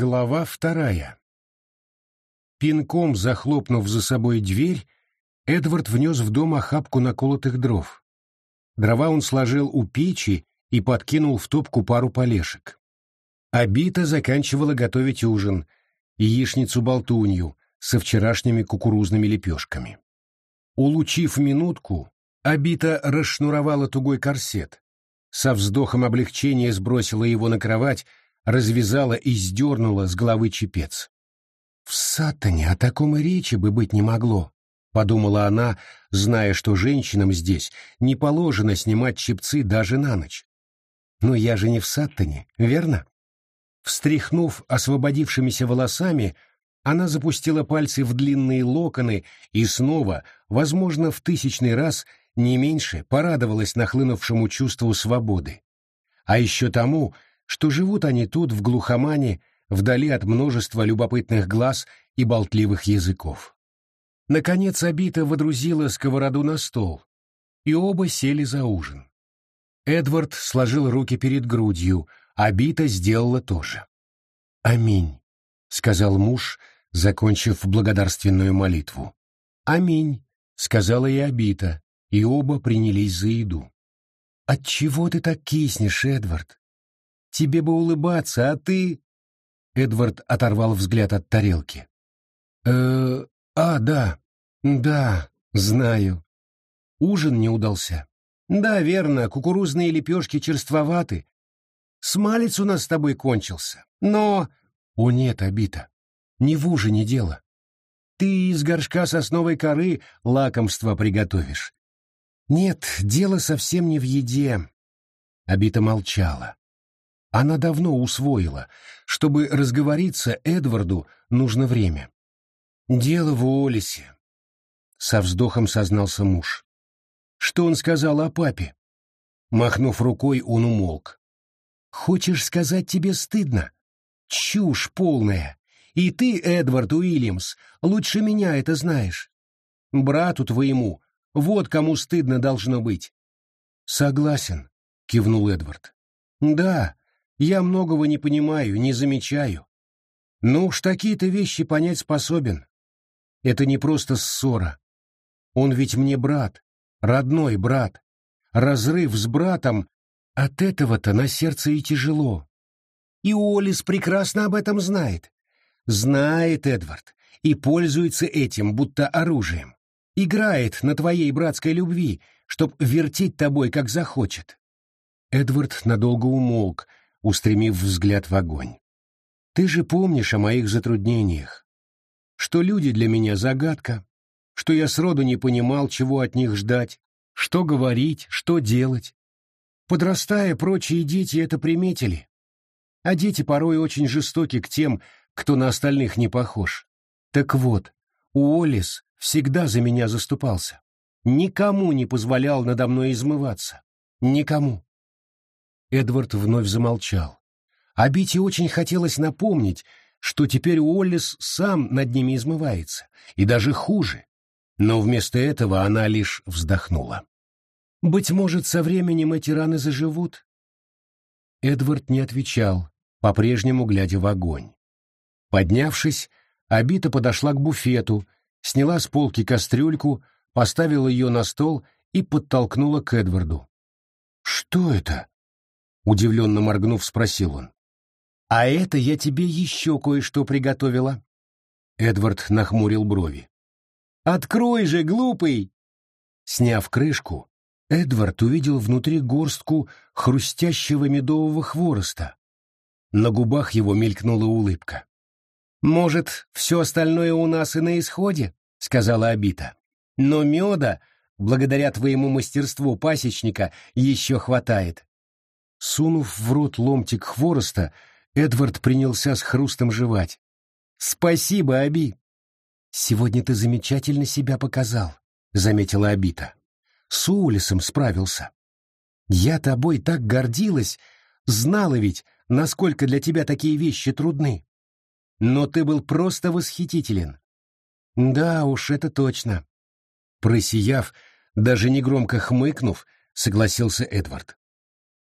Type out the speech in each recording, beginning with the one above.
Глава вторая. Пинком захлопнув за собой дверь, Эдвард внес в дом охапку наколотых дров. Дрова он сложил у печи и подкинул в топку пару полешек. Абита заканчивала готовить ужин, яичницу-болтунью со вчерашними кукурузными лепешками. Улучив минутку, Абита расшнуровала тугой корсет, со вздохом облегчения сбросила его на кровать, развязала и сдернула с головы чепец. «В Сатане о таком и речи бы быть не могло», — подумала она, зная, что женщинам здесь не положено снимать чепцы даже на ночь. «Но я же не в Саттоне, верно?» Встряхнув освободившимися волосами, она запустила пальцы в длинные локоны и снова, возможно, в тысячный раз, не меньше, порадовалась нахлынувшему чувству свободы. А еще тому, что живут они тут, в глухомане, вдали от множества любопытных глаз и болтливых языков. Наконец Абита водрузила сковороду на стол, и оба сели за ужин. Эдвард сложил руки перед грудью, Абита сделала тоже. «Аминь», — сказал муж, закончив благодарственную молитву. «Аминь», — сказала и Абита, и оба принялись за еду. «Отчего ты так киснешь, Эдвард?» Тебе бы улыбаться, а ты...» Эдвард оторвал взгляд от тарелки. э а, да, да, знаю. Ужин не удался. Да, верно, кукурузные лепешки черствоваты. Смалец у нас с тобой кончился. Но... О нет, обита. Не в ужине дело. Ты из горшка сосновой коры лакомство приготовишь. Нет, дело совсем не в еде. Обита молчала. Она давно усвоила, чтобы разговориться Эдварду нужно время. «Дело в Олисе», — со вздохом сознался муж. «Что он сказал о папе?» Махнув рукой, он умолк. «Хочешь сказать, тебе стыдно? Чушь полная. И ты, Эдвард Уильямс, лучше меня это знаешь. Брату твоему, вот кому стыдно должно быть». «Согласен», — кивнул Эдвард. «Да, я многого не понимаю, не замечаю. Но уж такие-то вещи понять способен. Это не просто ссора. Он ведь мне брат, родной брат. Разрыв с братом, от этого-то на сердце и тяжело. И Олис прекрасно об этом знает. Знает, Эдвард, и пользуется этим, будто оружием. Играет на твоей братской любви, чтоб вертеть тобой, как захочет. Эдвард надолго умолк, устремив взгляд в огонь. «Ты же помнишь о моих затруднениях, что люди для меня загадка, что я сроду не понимал, чего от них ждать, что говорить, что делать. Подрастая, прочие дети это приметили. А дети порой очень жестоки к тем, кто на остальных не похож. Так вот, Уоллес всегда за меня заступался. Никому не позволял надо мной измываться. Никому. Эдвард вновь замолчал. А Бити очень хотелось напомнить, что теперь Уоллес сам над ними измывается, и даже хуже. Но вместо этого она лишь вздохнула. «Быть может, со временем эти раны заживут?» Эдвард не отвечал, по-прежнему глядя в огонь. Поднявшись, Абита подошла к буфету, сняла с полки кастрюльку, поставила ее на стол и подтолкнула к Эдварду. «Что это?» Удивленно моргнув, спросил он. «А это я тебе еще кое-что приготовила». Эдвард нахмурил брови. «Открой же, глупый!» Сняв крышку, Эдвард увидел внутри горстку хрустящего медового хвороста. На губах его мелькнула улыбка. «Может, все остальное у нас и на исходе?» — сказала Абита. «Но меда, благодаря твоему мастерству пасечника, еще хватает». Сунув в рот ломтик хвороста, Эдвард принялся с хрустом жевать. «Спасибо, Аби!» «Сегодня ты замечательно себя показал», — заметила Абита. «С Улисом справился. Я тобой так гордилась, знала ведь, насколько для тебя такие вещи трудны. Но ты был просто восхитителен». «Да уж, это точно». Просияв, даже негромко хмыкнув, согласился Эдвард.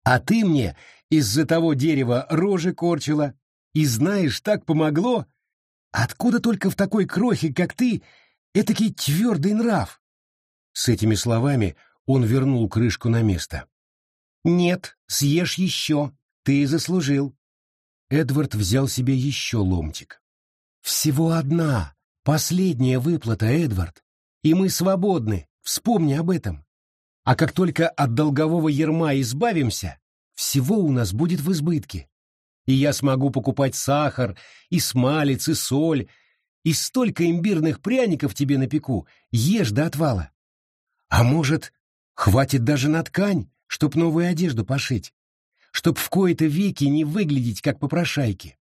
А ты мне из-за того дерева рожи корчила, И знаешь, так помогло. Откуда только в такой крохе, как ты, этакий твердый нрав?» С этими словами он вернул крышку на место. «Нет, съешь еще, ты заслужил». Эдвард взял себе еще ломтик. «Всего одна, последняя выплата, Эдвард, и мы свободны, вспомни об этом. А как только от долгового ерма избавимся, всего у нас будет в избытке. И я смогу покупать сахар, и смалец, и соль, и столько имбирных пряников тебе напеку, ешь до отвала. А может, хватит даже на ткань, чтоб новую одежду пошить, чтоб в кои-то веки не выглядеть как попрошайки.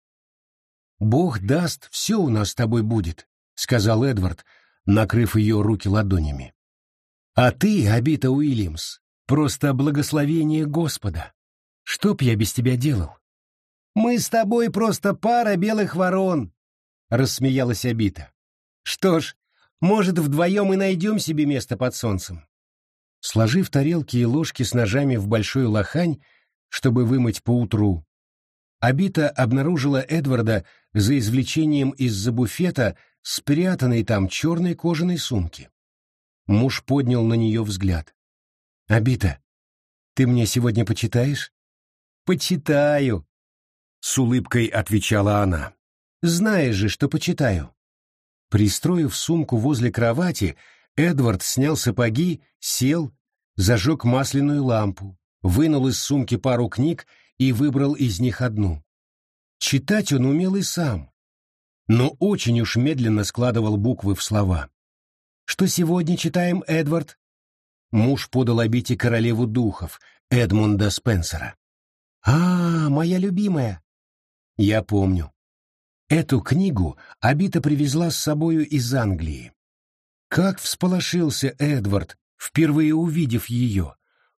«Бог даст, все у нас с тобой будет», — сказал Эдвард, накрыв ее руки ладонями. А ты, Абита Уильямс, просто благословение Господа. Что б я без тебя делал? Мы с тобой просто пара белых ворон, — рассмеялась Абита. Что ж, может, вдвоем и найдем себе место под солнцем. Сложив тарелки и ложки с ножами в большой лохань, чтобы вымыть поутру, Абита обнаружила Эдварда за извлечением из-за буфета спрятанной там черной кожаной сумки. Муж поднял на нее взгляд. «Абита, ты мне сегодня почитаешь?» «Почитаю», — с улыбкой отвечала она. «Знаешь же, что почитаю». Пристроив сумку возле кровати, Эдвард снял сапоги, сел, зажег масляную лампу, вынул из сумки пару книг и выбрал из них одну. Читать он умел и сам, но очень уж медленно складывал буквы в слова. Что сегодня читаем, Эдвард? Муж подал обите королеву духов, Эдмунда Спенсера. А, моя любимая. Я помню. Эту книгу Абита привезла с собою из Англии. Как всполошился Эдвард, впервые увидев ее,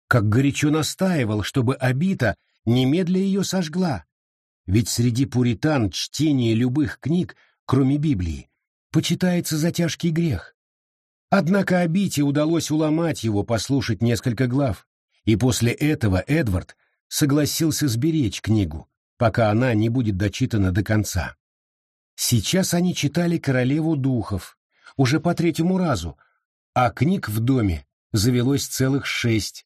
как горячо настаивал, чтобы Абита немедля ее сожгла. Ведь среди пуритан чтение любых книг, кроме Библии, почитается за тяжкий грех. Однако Абите удалось уломать его послушать несколько глав, и после этого Эдвард согласился сберечь книгу, пока она не будет дочитана до конца. Сейчас они читали «Королеву духов», уже по третьему разу, а книг в доме завелось целых шесть.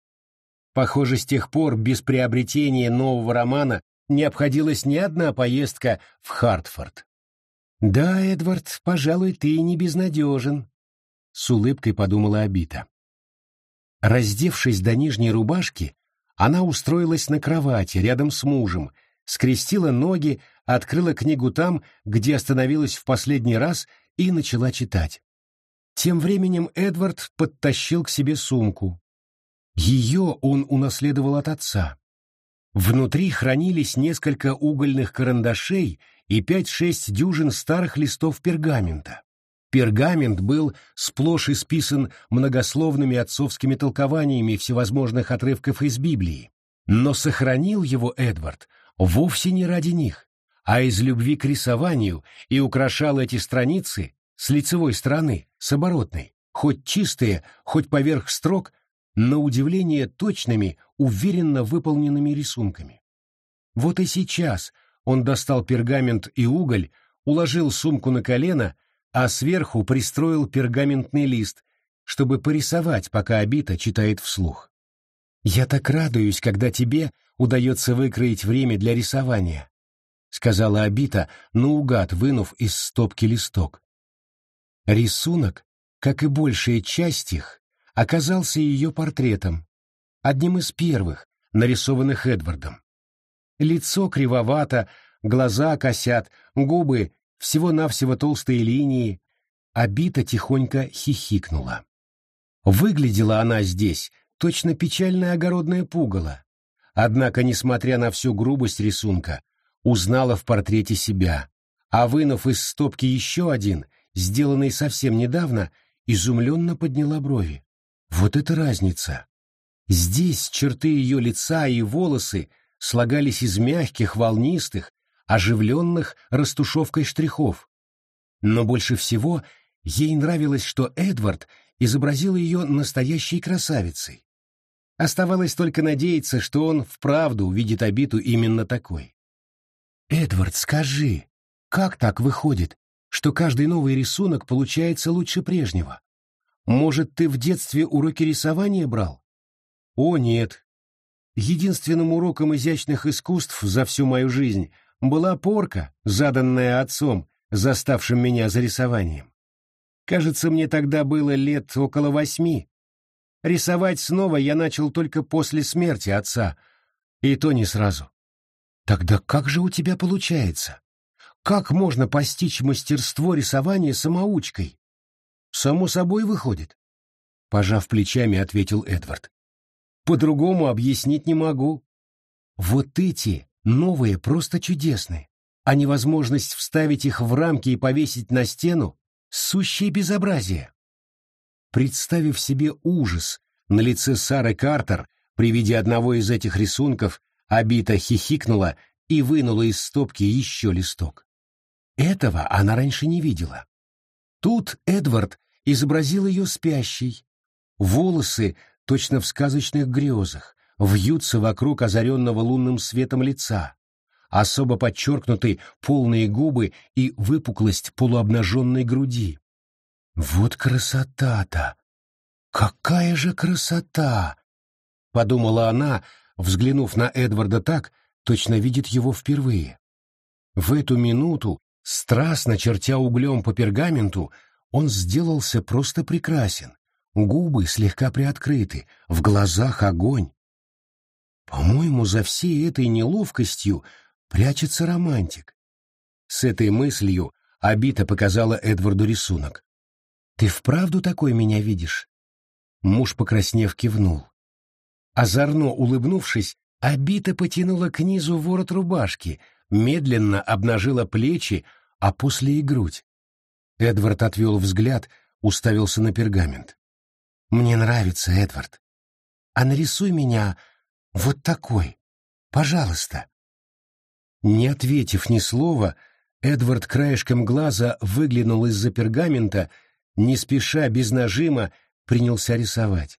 Похоже, с тех пор без приобретения нового романа не обходилась ни одна поездка в Хартфорд. «Да, Эдвард, пожалуй, ты не безнадежен», с улыбкой подумала Абита. Раздевшись до нижней рубашки, она устроилась на кровати рядом с мужем, скрестила ноги, открыла книгу там, где остановилась в последний раз, и начала читать. Тем временем Эдвард подтащил к себе сумку. Ее он унаследовал от отца. Внутри хранились несколько угольных карандашей и пять-шесть дюжин старых листов пергамента. Пергамент был сплошь исписан многословными отцовскими толкованиями всевозможных отрывков из Библии, но сохранил его Эдвард вовсе не ради них, а из любви к рисованию и украшал эти страницы с лицевой стороны, с оборотной, хоть чистые, хоть поверх строк, на удивление точными, уверенно выполненными рисунками. Вот и сейчас он достал пергамент и уголь, уложил сумку на колено а сверху пристроил пергаментный лист, чтобы порисовать, пока Абита читает вслух. «Я так радуюсь, когда тебе удается выкроить время для рисования», — сказала Абита, наугад вынув из стопки листок. Рисунок, как и большая часть их, оказался ее портретом, одним из первых, нарисованных Эдвардом. Лицо кривовато, глаза косят, губы всего-навсего толстые линии, Абита тихонько хихикнула. Выглядела она здесь точно печальное огородное пугало, однако, несмотря на всю грубость рисунка, узнала в портрете себя, а вынув из стопки еще один, сделанный совсем недавно, изумленно подняла брови. Вот это разница! Здесь черты ее лица и волосы слагались из мягких, волнистых, оживленных растушевкой штрихов. Но больше всего ей нравилось, что Эдвард изобразил ее настоящей красавицей. Оставалось только надеяться, что он вправду увидит обиту именно такой. «Эдвард, скажи, как так выходит, что каждый новый рисунок получается лучше прежнего? Может, ты в детстве уроки рисования брал?» «О, нет. Единственным уроком изящных искусств за всю мою жизнь была порка, заданная отцом, заставшим меня за рисованием. Кажется, мне тогда было лет около восьми. Рисовать снова я начал только после смерти отца, и то не сразу. Тогда как же у тебя получается? Как можно постичь мастерство рисования самоучкой? Само собой выходит. Пожав плечами, ответил Эдвард. По-другому объяснить не могу. Вот эти новые просто чудесны, а невозможность вставить их в рамки и повесить на стену — сущее безобразие. Представив себе ужас на лице Сары Картер при виде одного из этих рисунков, Абита хихикнула и вынула из стопки еще листок. Этого она раньше не видела. Тут Эдвард изобразил ее спящей. Волосы, точно в сказочных грезах, вьются вокруг озаренного лунным светом лица. Особо подчеркнуты полные губы и выпуклость полуобнаженной груди. Вот красота-то! Какая же красота! Подумала она, взглянув на Эдварда так, точно видит его впервые. В эту минуту, страстно чертя углем по пергаменту, он сделался просто прекрасен. Губы слегка приоткрыты, в глазах огонь. По-моему, за всей этой неловкостью прячется романтик. С этой мыслью Абита показала Эдварду рисунок. «Ты вправду такой меня видишь?» Муж, покраснев, кивнул. Озорно улыбнувшись, Абита потянула к низу ворот рубашки, медленно обнажила плечи, а после и грудь. Эдвард отвел взгляд, уставился на пергамент. «Мне нравится, Эдвард. А нарисуй меня вот такой, пожалуйста». Не ответив ни слова, Эдвард краешком глаза выглянул из-за пергамента, не спеша, без нажима, принялся рисовать.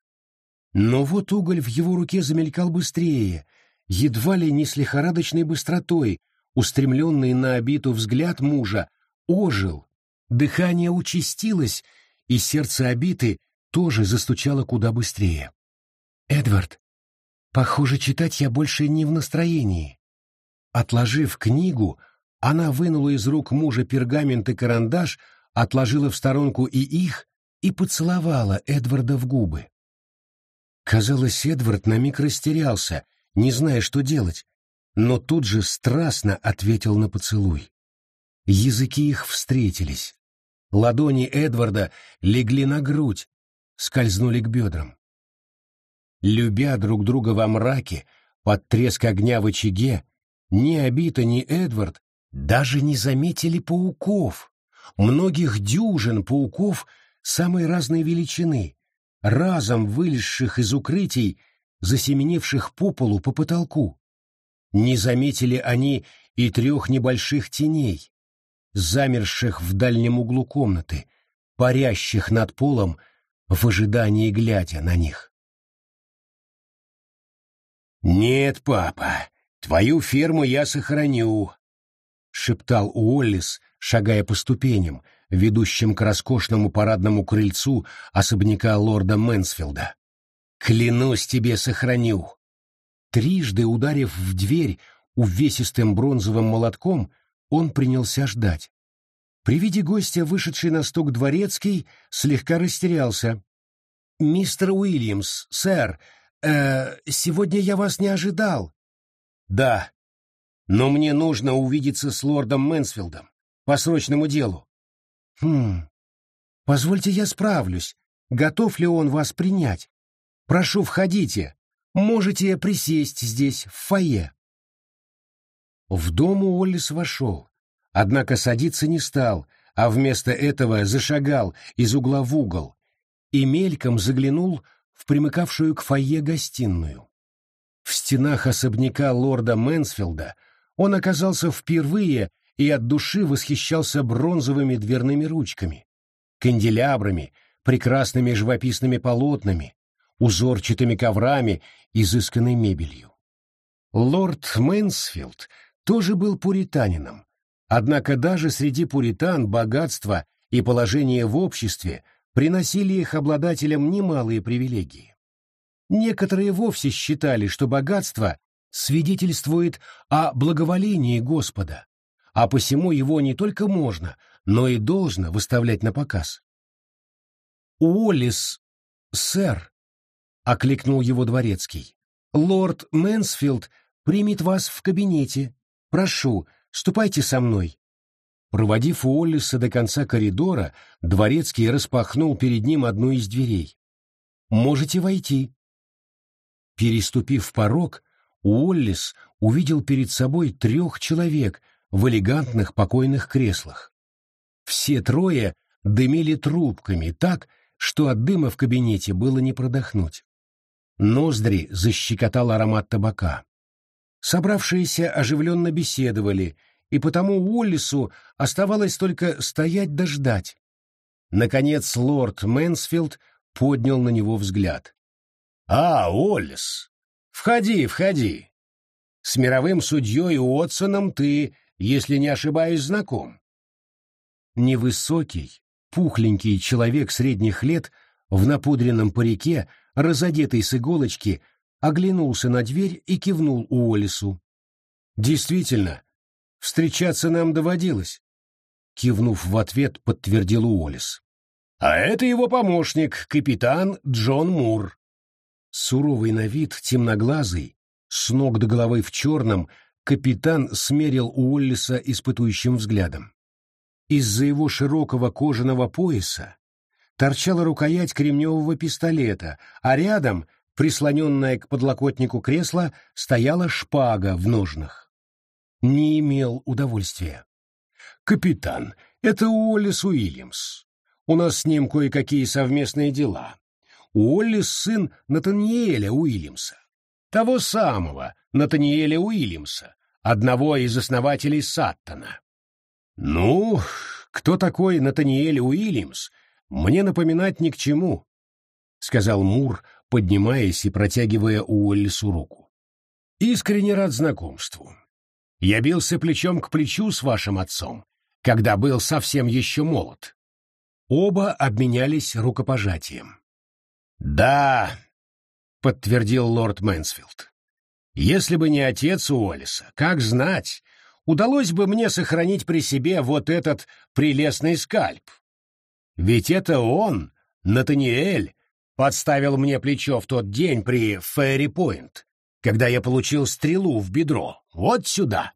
Но вот уголь в его руке замелькал быстрее, едва ли не с лихорадочной быстротой, устремленный на обиту взгляд мужа, ожил, дыхание участилось, и сердце обиты тоже застучало куда быстрее. «Эдвард, похоже, читать я больше не в настроении». Отложив книгу, она вынула из рук мужа пергамент и карандаш, отложила в сторонку и их и поцеловала Эдварда в губы. Казалось, Эдвард на миг растерялся, не зная, что делать, но тут же страстно ответил на поцелуй. Языки их встретились. Ладони Эдварда легли на грудь, скользнули к бедрам. Любя друг друга во мраке, под треск огня в очаге, ни Абита, ни Эдвард даже не заметили пауков, многих дюжин пауков самой разной величины, разом вылезших из укрытий, засеменивших по полу по потолку. Не заметили они и трех небольших теней, замерших в дальнем углу комнаты, парящих над полом в ожидании глядя на них. «Нет, папа, твою ферму я сохраню», — шептал Уоллис, шагая по ступеням, ведущим к роскошному парадному крыльцу особняка лорда Мэнсфилда. «Клянусь тебе, сохраню!» Трижды ударив в дверь увесистым бронзовым молотком, он принялся ждать. При виде гостя, вышедший на стук дворецкий, слегка растерялся. «Мистер Уильямс, сэр, э, сегодня я вас не ожидал». «Да, но мне нужно увидеться с лордом Мэнсфилдом по срочному делу. Хм. Позвольте я справлюсь. Готов ли он вас принять? Прошу, входите. Можете присесть здесь, в фойе. В дом Уоллес вошел, однако садиться не стал, а вместо этого зашагал из угла в угол и мельком заглянул в примыкавшую к фойе гостиную. В стенах особняка лорда Мэнсфилда он оказался впервые и от души восхищался бронзовыми дверными ручками, канделябрами, прекрасными живописными полотнами, узорчатыми коврами, изысканной мебелью. Лорд Мэнсфилд тоже был пуританином, однако даже среди пуритан богатство и положение в обществе приносили их обладателям немалые привилегии. Некоторые вовсе считали, что богатство свидетельствует о благоволении Господа, а посему его не только можно, но и должно выставлять на показ. «Уоллес, сэр», — окликнул его дворецкий, — «лорд Мэнсфилд примет вас в кабинете. Прошу, ступайте со мной». Проводив Уоллеса до конца коридора, дворецкий распахнул перед ним одну из дверей. «Можете войти». Переступив порог, Уоллес увидел перед собой трех человек в элегантных покойных креслах. Все трое дымили трубками так, что от дыма в кабинете было не продохнуть. Ноздри защекотал аромат табака. Собравшиеся оживленно беседовали, и потому Уоллесу оставалось только стоять да ждать. Наконец лорд Мэнсфилд поднял на него взгляд. «А, Уоллес, входи, входи. С мировым судьей Уотсоном ты, если не ошибаюсь, знаком». Невысокий, пухленький человек средних лет в напудренном парике, разодетый с иголочки, оглянулся на дверь и кивнул Уоллесу. «Действительно, встречаться нам доводилось», — кивнув в ответ, подтвердил Уоллес. «А это его помощник, капитан Джон Мур». Суровый на вид, темноглазый, с ног до головы в черном, капитан смерил Уоллеса испытующим взглядом. Из-за его широкого кожаного пояса торчала рукоять кремневого пистолета, а рядом, прислоненная к подлокотнику кресла, стояла шпага в ножнах. Не имел удовольствия. «Капитан, это Уоллес Уильямс. У нас с ним кое-какие совместные дела. Уоллес — сын Натаниэля Уильямса. Того самого Натаниэля Уильямса, одного из основателей Саттона. «Ну, кто такой Натаниэль Уильямс, мне напоминать ни к чему», — сказал Мур, поднимаясь и протягивая Уоллесу руку. «Искренне рад знакомству. Я бился плечом к плечу с вашим отцом, когда был совсем еще молод». Оба обменялись рукопожатием. «Да», — подтвердил лорд Мэнсфилд. «Если бы не отец Уоллеса, как знать, удалось бы мне сохранить при себе вот этот прелестный скальп. Ведь это он, Натаниэль, подставил мне плечо в тот день при Фэри-Пойнт, когда я получил стрелу в бедро, вот сюда.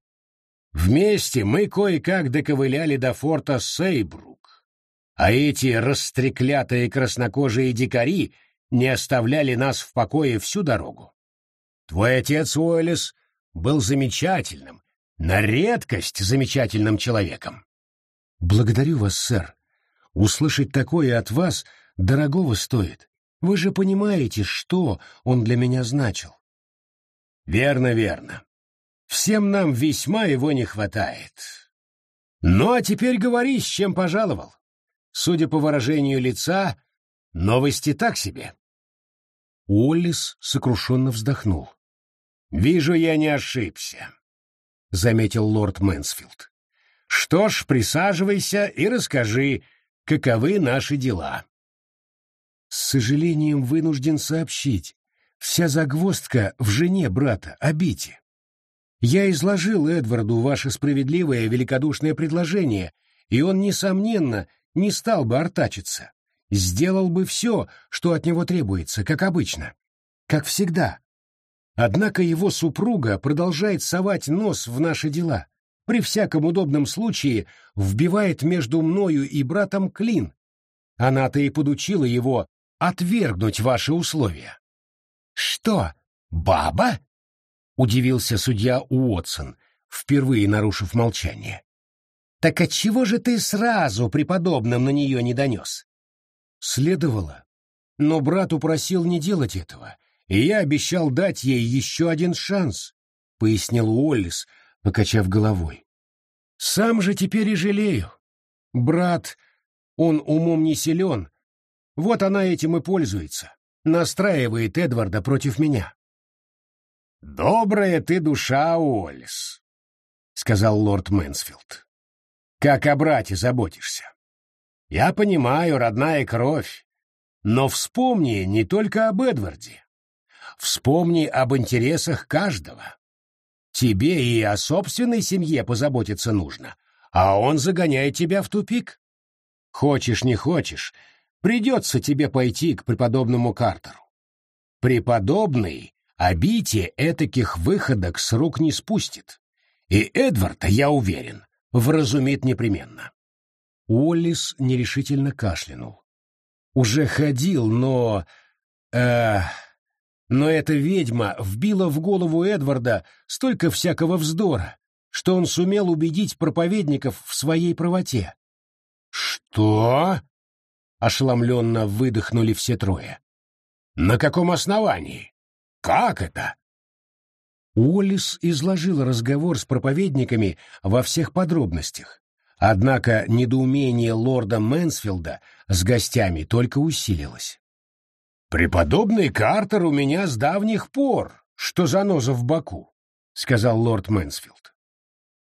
Вместе мы кое-как доковыляли до форта Сейбрук, а эти растреклятые краснокожие дикари не оставляли нас в покое всю дорогу. Твой отец Уэллис был замечательным, на редкость замечательным человеком. Благодарю вас, сэр. Услышать такое от вас дорогого стоит. Вы же понимаете, что он для меня значил. Верно, верно. Всем нам весьма его не хватает. Ну а теперь говори, с чем пожаловал. Судя по выражению лица, новости так себе. Уоллис сокрушенно вздохнул. «Вижу, я не ошибся. — заметил лорд Мэнсфилд. «Что ж, присаживайся и расскажи, каковы наши дела». «С сожалением вынужден сообщить, вся загвоздка в жене брата, Обите. Я изложил Эдварду ваше справедливое великодушное предложение, и он, несомненно, не стал бы артачиться. Сделал бы все, что от него требуется, как обычно. Как всегда. Однако его супруга продолжает совать нос в наши дела. При всяком удобном случае вбивает между мною и братом клин. Она-то и подучила его отвергнуть ваши условия. «Что, баба?» — удивился судья Уотсон, впервые нарушив молчание. «Так отчего же ты сразу преподобным на нее не донес?» «Следовало. Но брат упросил не делать этого, и я обещал дать ей еще один шанс», — пояснил Уоллес, покачав головой. «Сам же теперь и жалею. Брат, он умом не силен. Вот она этим и пользуется. Настраивает Эдварда против меня». «Добрая ты душа, Уоллес. сказал лорд Мэнсфилд. «Как о брате заботишься. Я понимаю, родная кровь, но вспомни не только об Эдварде. Вспомни об интересах каждого. Тебе и о собственной семье позаботиться нужно, а он загоняет тебя в тупик. Хочешь, не хочешь, придется тебе пойти к преподобному Картеру. Преподобный обите этаких выходок с рук не спустит. И Эдварда, я уверен, вразумит непременно. Уоллис нерешительно кашлянул. Уже ходил, но... Э, но эта ведьма вбила в голову Эдварда столько всякого вздора, что он сумел убедить проповедников в своей правоте. «Что?» — ошеломленно выдохнули все трое. «На каком основании? Как это?» Уоллес изложил разговор с проповедниками во всех подробностях. Однако недоумение лорда Мэнсфилда с гостями только усилилось. «Преподобный Картер у меня с давних пор, что заноза в боку», — сказал лорд Мэнсфилд.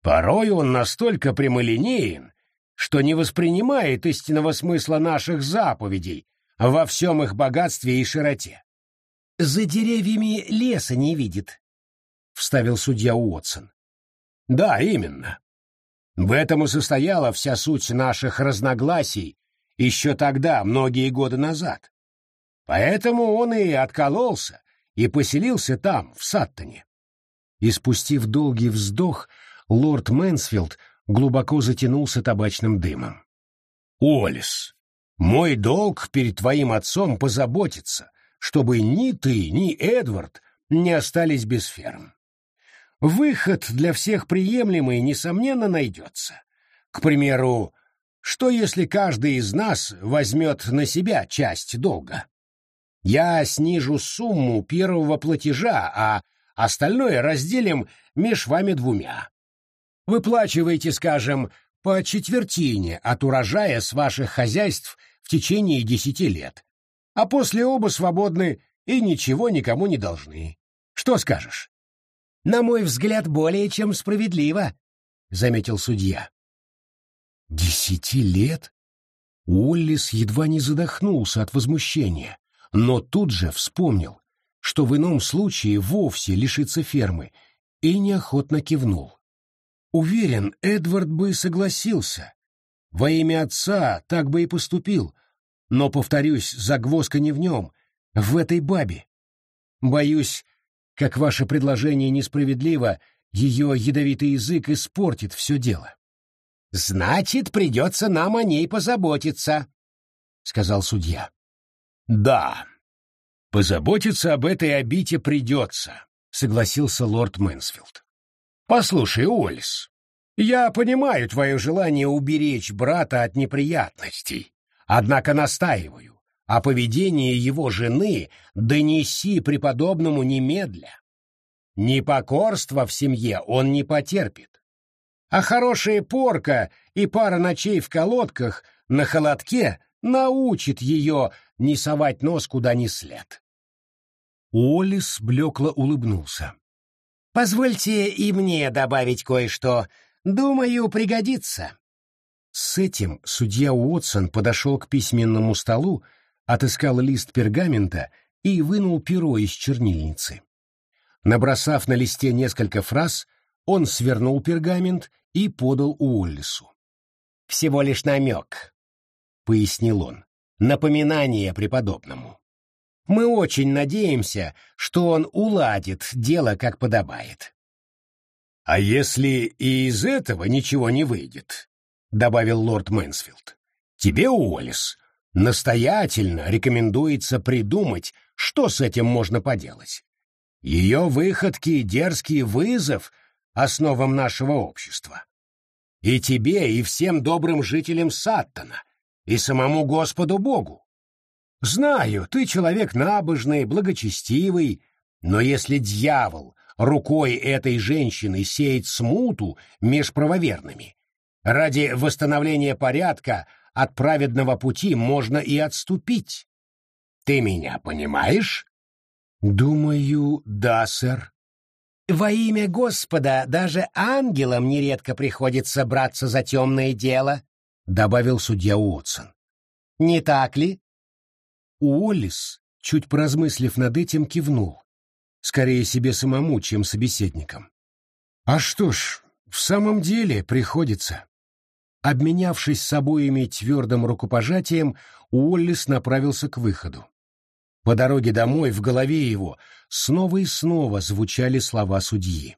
«Порой он настолько прямолинеен, что не воспринимает истинного смысла наших заповедей во всем их богатстве и широте». «За деревьями леса не видит», — вставил судья Уотсон. «Да, именно. В этом и состояла вся суть наших разногласий еще тогда, многие годы назад. Поэтому он и откололся, и поселился там, в Саттоне». Испустив долгий вздох, лорд Мэнсфилд глубоко затянулся табачным дымом. «Уоллис, мой долг перед твоим отцом позаботиться, чтобы ни ты, ни Эдвард не остались без ферм. Выход для всех приемлемый, несомненно, найдется. К примеру, что если каждый из нас возьмет на себя часть долга? Я снижу сумму первого платежа, а остальное разделим меж вами двумя. Выплачивайте, скажем, по четвертине от урожая с ваших хозяйств в течение десяти лет, а после оба свободны и ничего никому не должны. Что скажешь? На мой взгляд, более чем справедливо, — заметил судья. Десяти лет? Уоллис едва не задохнулся от возмущения, но тут же вспомнил, что в ином случае вовсе лишится фермы, и неохотно кивнул. Уверен, Эдвард бы согласился. Во имя отца так бы и поступил, но, повторюсь, загвоздка не в нем, в этой бабе. Боюсь, как ваше предложение несправедливо, ее ядовитый язык испортит все дело. — Значит, придется нам о ней позаботиться, — сказал судья. — Да, позаботиться об этой обите придется, — согласился лорд Мэнсфилд. — Послушай, Уоллес, я понимаю твое желание уберечь брата от неприятностей, однако настаиваю о поведении его жены донеси преподобному немедля. Непокорство в семье он не потерпит. А хорошая порка и пара ночей в колодках на холодке научит ее не совать нос куда ни след. Уоллес блекло улыбнулся. «Позвольте и мне добавить кое-что. Думаю, пригодится». С этим судья Уотсон подошел к письменному столу отыскал лист пергамента и вынул перо из чернильницы. Набросав на листе несколько фраз, он свернул пергамент и подал Уоллесу. «Всего лишь намек», — пояснил он, — «напоминание преподобному. Мы очень надеемся, что он уладит дело как подобает». «А если и из этого ничего не выйдет?» — добавил лорд Мэнсфилд. «Тебе, Уоллес, настоятельно рекомендуется придумать, что с этим можно поделать. Ее выходки — дерзкий вызов основам нашего общества. И тебе, и всем добрым жителям Саттона, и самому Господу Богу. Знаю, ты человек набожный, благочестивый, но если дьявол рукой этой женщины сеет смуту меж правоверными, ради восстановления порядка от праведного пути можно и отступить. Ты меня понимаешь? Думаю, да, сэр. во имя Господа даже ангелам нередко приходится браться за темное дело, добавил судья Уотсон. Не так ли? Уоллис, чуть поразмыслив над этим, кивнул. Скорее себе самому, чем собеседникам. А что ж, в самом деле приходится. Обменявшись с обоими твердым рукопожатием, Уоллис направился к выходу. По дороге домой в голове его снова и снова звучали слова судьи.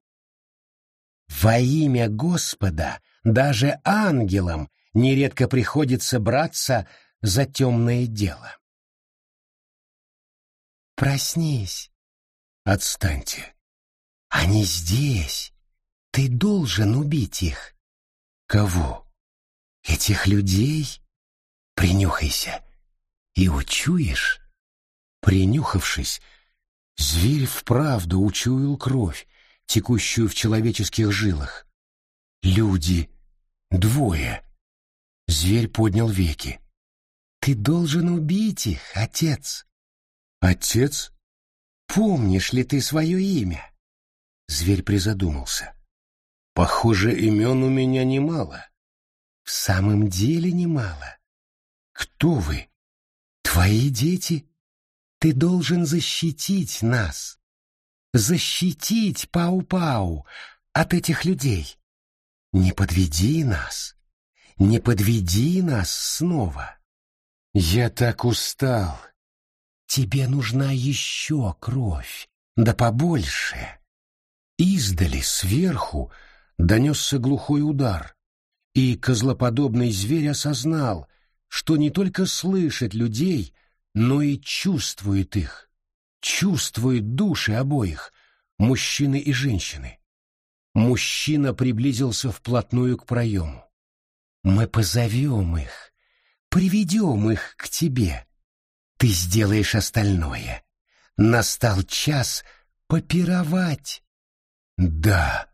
«Во имя Господа даже ангелам нередко приходится браться за темное дело». «Проснись!» «Отстаньте!» «Они здесь! Ты должен убить их!» «Кого?» «Этих людей?» «Принюхайся и учуешь?» Принюхавшись, зверь вправду учуял кровь, текущую в человеческих жилах. Люди. Двое. Зверь поднял веки. «Ты должен убить их, отец». «Отец?» «Помнишь ли ты свое имя?» Зверь призадумался. «Похоже, имен у меня немало». «В самом деле немало». «Кто вы?» «Твои дети?» Ты должен защитить нас. Защитить Пау-Пау от этих людей. Не подведи нас. Не подведи нас снова. Я так устал. Тебе нужна еще кровь, да побольше. Издали, сверху, донесся глухой удар, и козлоподобный зверь осознал, что не только слышит людей, но и чувствует их, чувствует души обоих, мужчины и женщины. Мужчина приблизился вплотную к проему. «Мы позовем их, приведем их к тебе. Ты сделаешь остальное. Настал час попировать». «Да,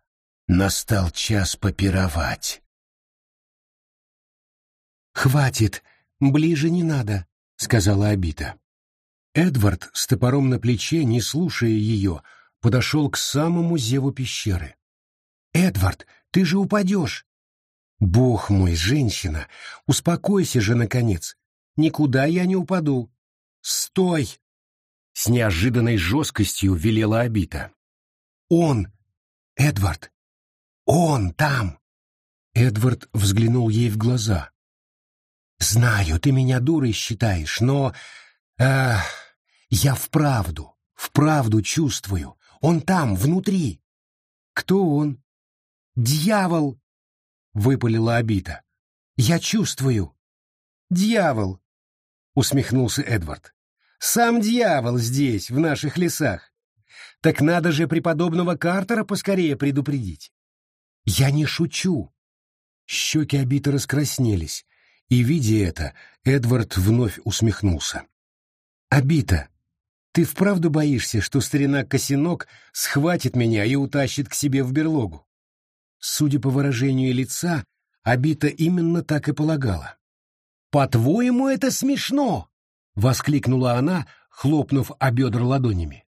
настал час попировать». «Хватит, ближе не надо», сказала Абита. Эдвард с топором на плече, не слушая ее, подошел к самому зеву пещеры. «Эдвард, ты же упадешь!» «Бог мой, женщина, успокойся же, наконец! Никуда я не упаду!» «Стой!» С неожиданной жесткостью велела Абита. «Он! Эдвард! Он там!» Эдвард взглянул ей в глаза. Знаю, ты меня дурой считаешь, но... Эх, я вправду, вправду чувствую. Он там, внутри. Кто он? Дьявол! Выпалила Абита. Я чувствую. Дьявол! Усмехнулся Эдвард. Сам дьявол здесь, в наших лесах. Так надо же преподобного Картера поскорее предупредить. Я не шучу. Щеки Абита раскраснелись, и, видя это, Эдвард вновь усмехнулся. «Абита, ты вправду боишься, что старина Косинок схватит меня и утащит к себе в берлогу?» Судя по выражению лица, Абита именно так и полагала. «По-твоему, это смешно!» — воскликнула она, хлопнув о бедра ладонями.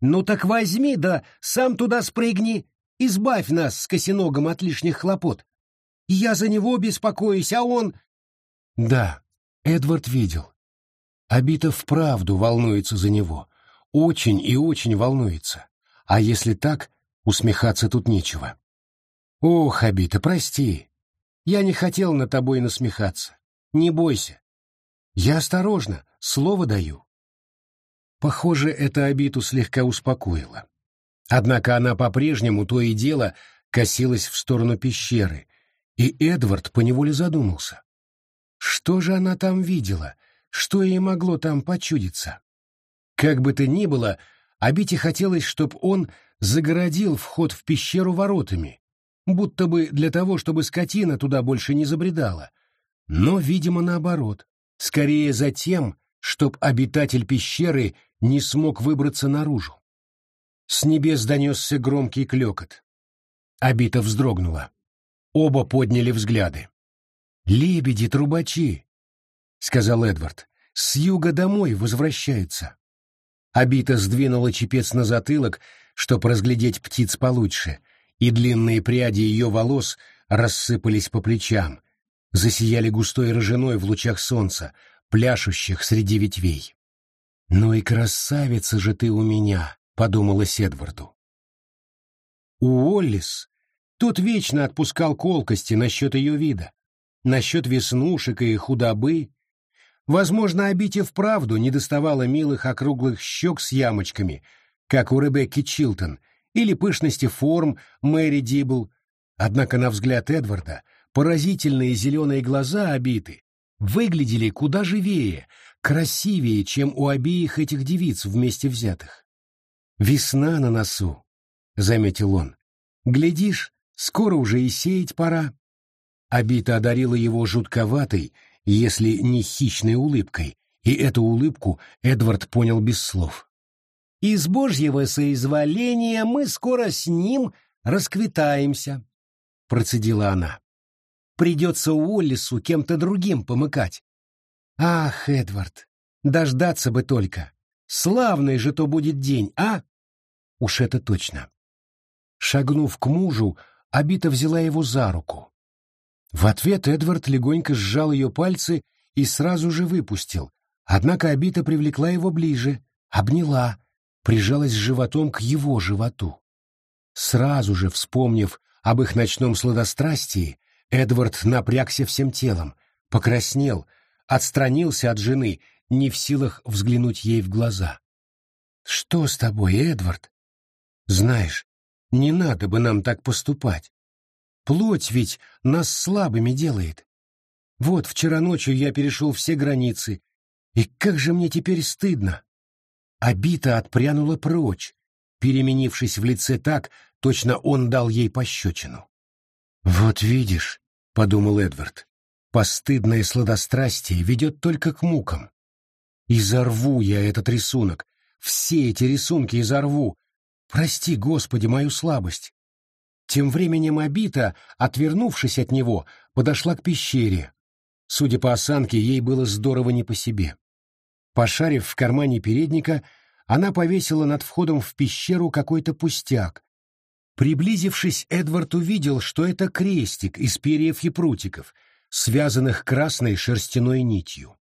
«Ну так возьми, да сам туда спрыгни, избавь нас с Косиногом от лишних хлопот. Я за него беспокоюсь, а он да, Эдвард видел. Абита вправду волнуется за него. Очень и очень волнуется. А если так, усмехаться тут нечего. Ох, Абита, прости. Я не хотел над тобой насмехаться. Не бойся. Я осторожно, слово даю. Похоже, это Абиту слегка успокоило. Однако она по-прежнему то и дело косилась в сторону пещеры, и Эдвард поневоле задумался. Что же она там видела? Что ей могло там почудиться? Как бы то ни было, Абите хотелось, чтобы он загородил вход в пещеру воротами, будто бы для того, чтобы скотина туда больше не забредала. Но, видимо, наоборот, скорее за тем, чтоб обитатель пещеры не смог выбраться наружу. С небес донесся громкий клекот. Абита вздрогнула. Оба подняли взгляды. «Лебеди-трубачи», — сказал Эдвард, — «с юга домой возвращаются». Абита сдвинула чепец на затылок, чтобы разглядеть птиц получше, и длинные пряди ее волос рассыпались по плечам, засияли густой рыжиной в лучах солнца, пляшущих среди ветвей. «Ну и красавица же ты у меня!» — подумала Эдварду. Оллис тот вечно отпускал колкости насчет ее вида, насчет веснушек и худобы. Возможно, обите вправду не доставало милых округлых щек с ямочками, как у Ребекки Чилтон, или пышности форм Мэри Дибл. Однако, на взгляд Эдварда, поразительные зеленые глаза обиты выглядели куда живее, красивее, чем у обеих этих девиц вместе взятых. «Весна на носу», — заметил он. «Глядишь, скоро уже и сеять пора». Обита одарила его жутковатой, если не хищной улыбкой, и эту улыбку Эдвард понял без слов. «Из божьего соизволения мы скоро с ним расквитаемся», — процедила она. «Придется Уоллису кем-то другим помыкать. Ах, Эдвард, дождаться бы только. Славный же то будет день, а? Уж это точно. Шагнув к мужу, Абита взяла его за руку. В ответ Эдвард легонько сжал ее пальцы и сразу же выпустил. Однако Абита привлекла его ближе, обняла, прижалась животом к его животу. Сразу же, вспомнив об их ночном сладострастии, Эдвард напрягся всем телом, покраснел, отстранился от жены, не в силах взглянуть ей в глаза. «Что с тобой, Эдвард? Знаешь, не надо бы нам так поступать. Плоть ведь нас слабыми делает. Вот вчера ночью я перешел все границы, и как же мне теперь стыдно!» Обита отпрянула прочь, переменившись в лице так, точно он дал ей пощечину. «Вот видишь», — подумал Эдвард, Постыдное сладострастие ведет только к мукам. Изорву я этот рисунок, все эти рисунки изорву. Прости, Господи, мою слабость. Тем временем Абита, отвернувшись от него, подошла к пещере. Судя по осанке, ей было здорово не по себе. Пошарив в кармане передника, она повесила над входом в пещеру какой-то пустяк. Приблизившись, Эдвард увидел, что это крестик из перьев и прутиков — связанных красной шерстяной нитью.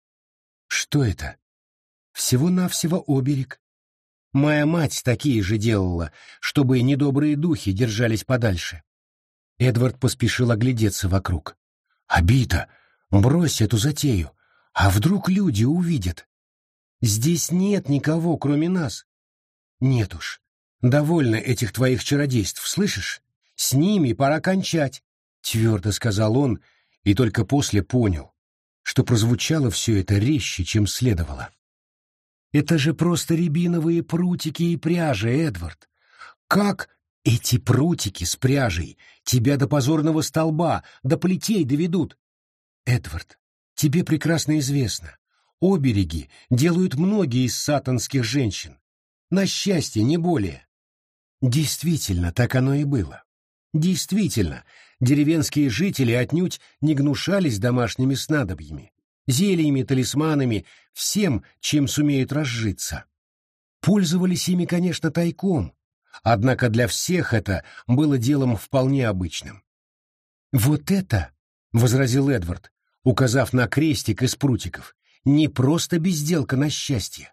Что это? Всего-навсего оберег. Моя мать такие же делала, чтобы недобрые духи держались подальше. Эдвард поспешил оглядеться вокруг. «Обита! Брось эту затею! А вдруг люди увидят? Здесь нет никого, кроме нас. Нет уж. Довольно этих твоих чародейств, слышишь? С ними пора кончать, — твердо сказал он, — и только после понял, что прозвучало все это резче, чем следовало. «Это же просто рябиновые прутики и пряжи, Эдвард! Как эти прутики с пряжей тебя до позорного столба, до плетей доведут? Эдвард, тебе прекрасно известно, обереги делают многие из сатанских женщин. На счастье, не более. Действительно, так оно и было. Действительно, деревенские жители отнюдь не гнушались домашними снадобьями, зельями, талисманами, всем, чем сумеют разжиться. Пользовались ими, конечно, тайком, однако для всех это было делом вполне обычным. «Вот это», — возразил Эдвард, указав на крестик из прутиков, — «не просто безделка на счастье.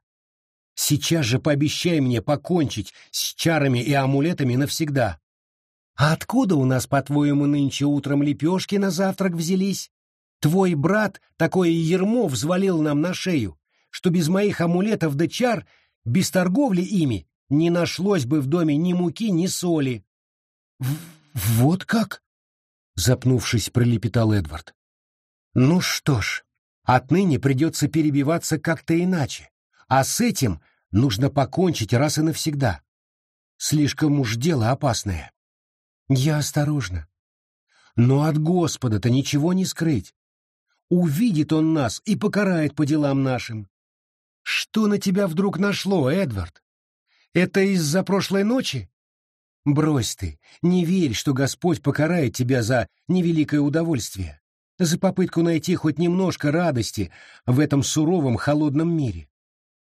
Сейчас же пообещай мне покончить с чарами и амулетами навсегда». «А откуда у нас, по-твоему, нынче утром лепешки на завтрак взялись? Твой брат такое ермо взвалил нам на шею, что без моих амулетов да чар, без торговли ими, не нашлось бы в доме ни муки, ни соли». «Вот как?» — запнувшись, пролепетал Эдвард. «Ну что ж, отныне придется перебиваться как-то иначе, а с этим нужно покончить раз и навсегда. Слишком уж дело опасное». Я осторожно. Но от Господа-то ничего не скрыть. Увидит он нас и покарает по делам нашим. Что на тебя вдруг нашло, Эдвард? Это из-за прошлой ночи? Брось ты, не верь, что Господь покарает тебя за невеликое удовольствие, за попытку найти хоть немножко радости в этом суровом холодном мире.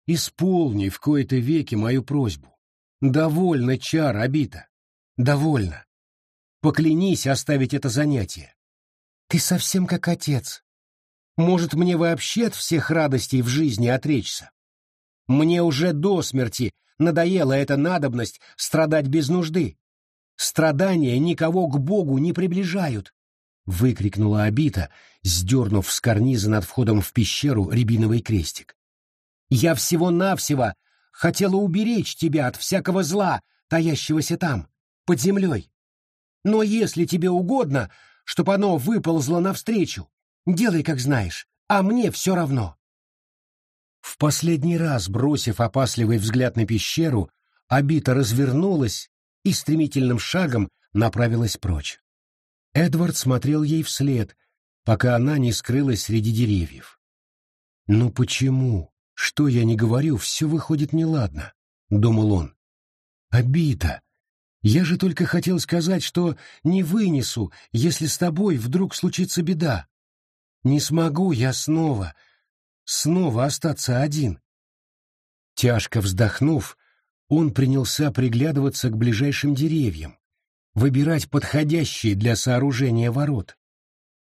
Исполни в кои-то веки мою просьбу. Довольно, чар, обита. Довольно. Поклянись оставить это занятие. Ты совсем как отец. Может, мне вообще от всех радостей в жизни отречься? Мне уже до смерти надоела эта надобность страдать без нужды. Страдания никого к Богу не приближают, — выкрикнула Абита, сдернув с карниза над входом в пещеру рябиновый крестик. Я всего-навсего хотела уберечь тебя от всякого зла, таящегося там, под землей. Но если тебе угодно, чтобы оно выползло навстречу, делай, как знаешь, а мне все равно. В последний раз, бросив опасливый взгляд на пещеру, Абита развернулась и стремительным шагом направилась прочь. Эдвард смотрел ей вслед, пока она не скрылась среди деревьев. «Ну почему?» Что я не говорю, все выходит неладно, — думал он. Обида. Я же только хотел сказать, что не вынесу, если с тобой вдруг случится беда. Не смогу я снова, снова остаться один. Тяжко вздохнув, он принялся приглядываться к ближайшим деревьям, выбирать подходящие для сооружения ворот.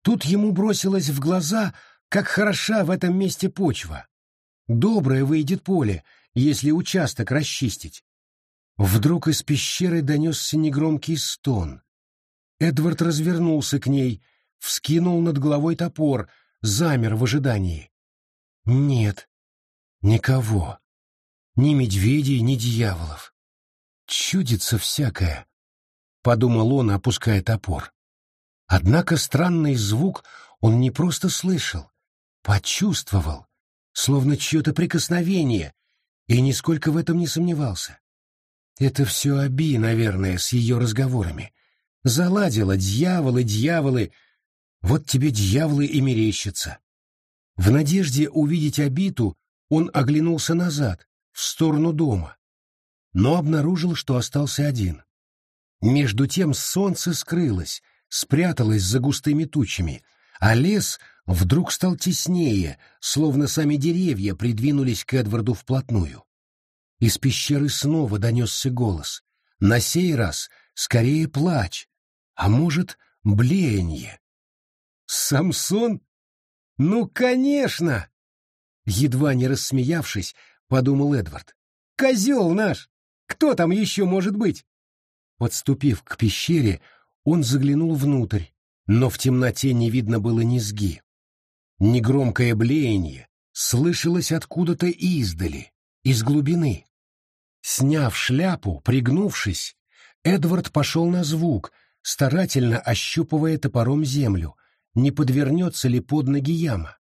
Тут ему бросилось в глаза, как хороша в этом месте почва. Доброе выйдет поле, если участок расчистить. Вдруг из пещеры донесся негромкий стон. Эдвард развернулся к ней, вскинул над головой топор, замер в ожидании. Нет, никого. Ни медведей, ни дьяволов. Чудится всякое, — подумал он, опуская топор. Однако странный звук он не просто слышал, почувствовал словно чье-то прикосновение, и нисколько в этом не сомневался. Это все Аби, наверное, с ее разговорами. Заладила дьяволы, дьяволы. Вот тебе дьяволы и мерещатся. В надежде увидеть Абиту он оглянулся назад, в сторону дома, но обнаружил, что остался один. Между тем солнце скрылось, спряталось за густыми тучами, а лес вдруг стал теснее, словно сами деревья придвинулись к Эдварду вплотную. Из пещеры снова донесся голос. На сей раз скорее плач, а может, блеяние. «Самсон? Ну, конечно!» Едва не рассмеявшись, подумал Эдвард. «Козел наш! Кто там еще может быть?» Подступив к пещере, он заглянул внутрь, но в темноте не видно было низги. Негромкое блеяние слышалось откуда-то издали, из глубины. Сняв шляпу, пригнувшись, Эдвард пошел на звук, старательно ощупывая топором землю, не подвернется ли под ноги яма.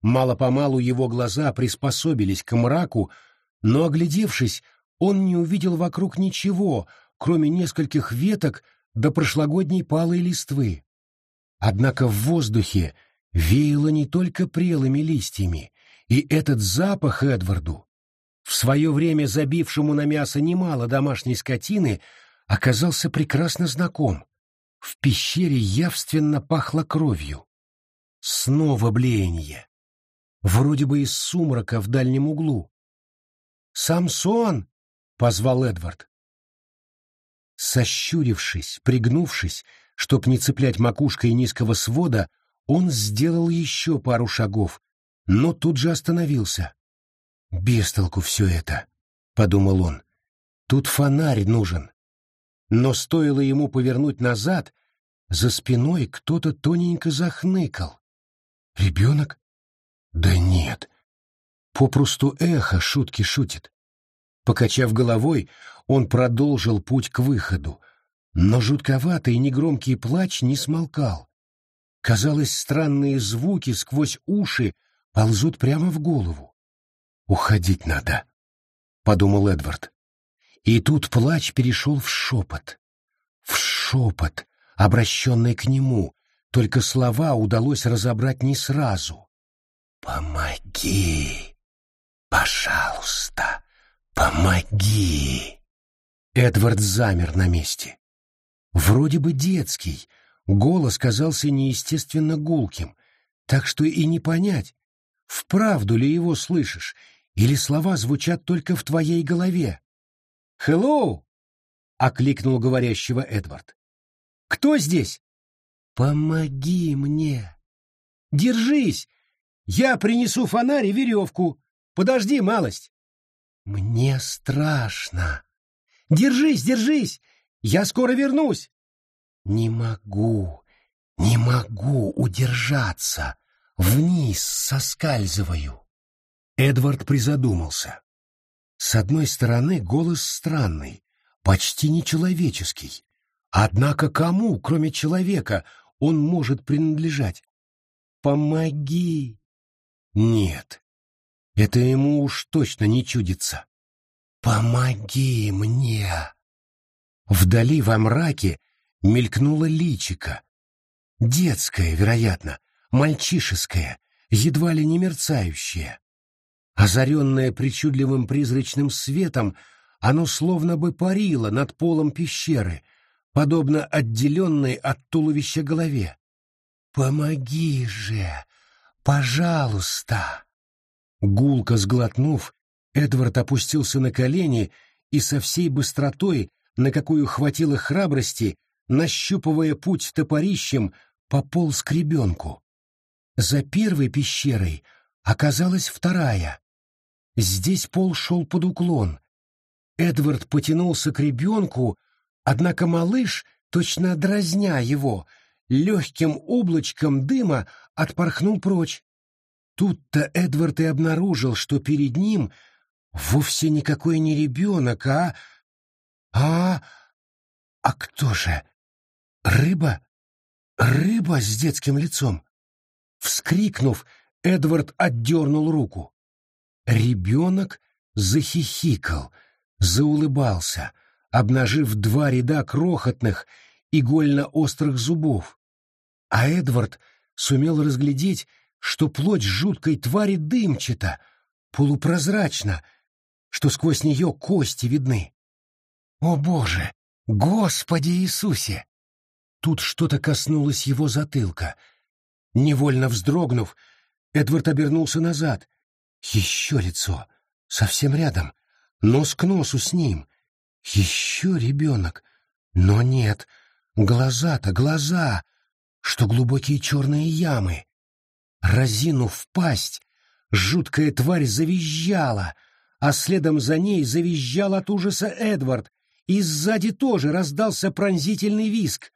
Мало-помалу его глаза приспособились к мраку, но, оглядевшись, он не увидел вокруг ничего, кроме нескольких веток до прошлогодней палой листвы. Однако в воздухе веяло не только прелыми листьями, и этот запах Эдварду, в свое время забившему на мясо немало домашней скотины, оказался прекрасно знаком. В пещере явственно пахло кровью. Снова блеяние. Вроде бы из сумрака в дальнем углу. «Самсон!» — позвал Эдвард. Сощурившись, пригнувшись, чтоб не цеплять макушкой низкого свода, он сделал еще пару шагов, но тут же остановился. «Бестолку все это», — подумал он. «Тут фонарь нужен». Но стоило ему повернуть назад, за спиной кто-то тоненько захныкал. «Ребенок? Да нет. Попросту эхо шутки шутит». Покачав головой, он продолжил путь к выходу, но жутковатый негромкий плач не смолкал. Казалось, странные звуки сквозь уши ползут прямо в голову. «Уходить надо», — подумал Эдвард. И тут плач перешел в шепот. В шепот, обращенный к нему, только слова удалось разобрать не сразу. «Помоги! Пожалуйста, помоги!» Эдвард замер на месте. Вроде бы детский, Голос казался неестественно гулким, так что и не понять, вправду ли его слышишь, Или слова звучат только в твоей голове? «Хеллоу!» — окликнул говорящего Эдвард. «Кто здесь?» «Помоги мне!» «Держись! Я принесу фонарь и веревку. Подожди малость!» «Мне страшно!» «Держись, держись! Я скоро вернусь!» «Не могу, не могу удержаться! Вниз соскальзываю!» Эдвард призадумался. С одной стороны, голос странный, почти нечеловеческий. Однако кому, кроме человека, он может принадлежать? «Помоги!» Нет, это ему уж точно не чудится. «Помоги мне!» Вдали во мраке мелькнуло личико. Детское, вероятно, мальчишеское, едва ли не мерцающее. Озаренное причудливым призрачным светом, оно словно бы парило над полом пещеры, подобно отделенной от туловища голове. «Помоги же! Пожалуйста!» Гулко сглотнув, Эдвард опустился на колени и со всей быстротой, на какую хватило храбрости, нащупывая путь топорищем, пополз к ребенку. За первой пещерой оказалась вторая, Здесь пол шел под уклон. Эдвард потянулся к ребенку, однако малыш, точно дразня его, легким облачком дыма отпорхнул прочь. Тут-то Эдвард и обнаружил, что перед ним вовсе никакой не ребенок, а... А... А кто же? Рыба? Рыба с детским лицом. Вскрикнув, Эдвард отдернул руку. Ребенок захихикал, заулыбался, обнажив два ряда крохотных, игольно-острых зубов. А Эдвард сумел разглядеть, что плоть жуткой твари дымчата, полупрозрачна, что сквозь нее кости видны. О Боже! Господи Иисусе! Тут что-то коснулось его затылка. Невольно вздрогнув, Эдвард обернулся назад — еще лицо, совсем рядом, нос к носу с ним. Еще ребенок. Но нет, глаза-то глаза, что глубокие черные ямы. Разинув пасть, жуткая тварь завизжала, а следом за ней завизжал от ужаса Эдвард, и сзади тоже раздался пронзительный виск.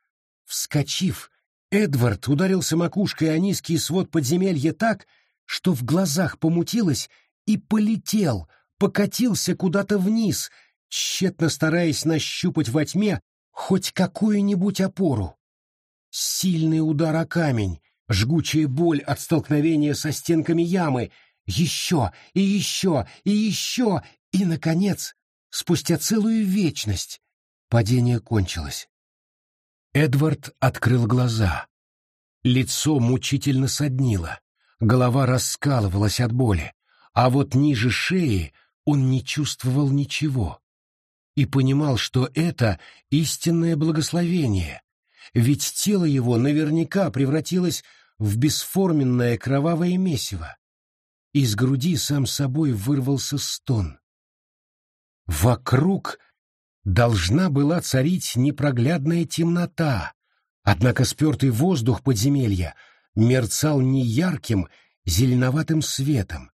Вскочив, Эдвард ударился макушкой о низкий свод подземелья так, что в глазах помутилось и полетел, покатился куда-то вниз, тщетно стараясь нащупать во тьме хоть какую-нибудь опору. Сильный удар о камень, жгучая боль от столкновения со стенками ямы, еще и еще и еще, и, наконец, спустя целую вечность, падение кончилось. Эдвард открыл глаза. Лицо мучительно соднило голова раскалывалась от боли, а вот ниже шеи он не чувствовал ничего. И понимал, что это истинное благословение, ведь тело его наверняка превратилось в бесформенное кровавое месиво. Из груди сам собой вырвался стон. Вокруг должна была царить непроглядная темнота, однако спертый воздух подземелья — мерцал неярким, зеленоватым светом.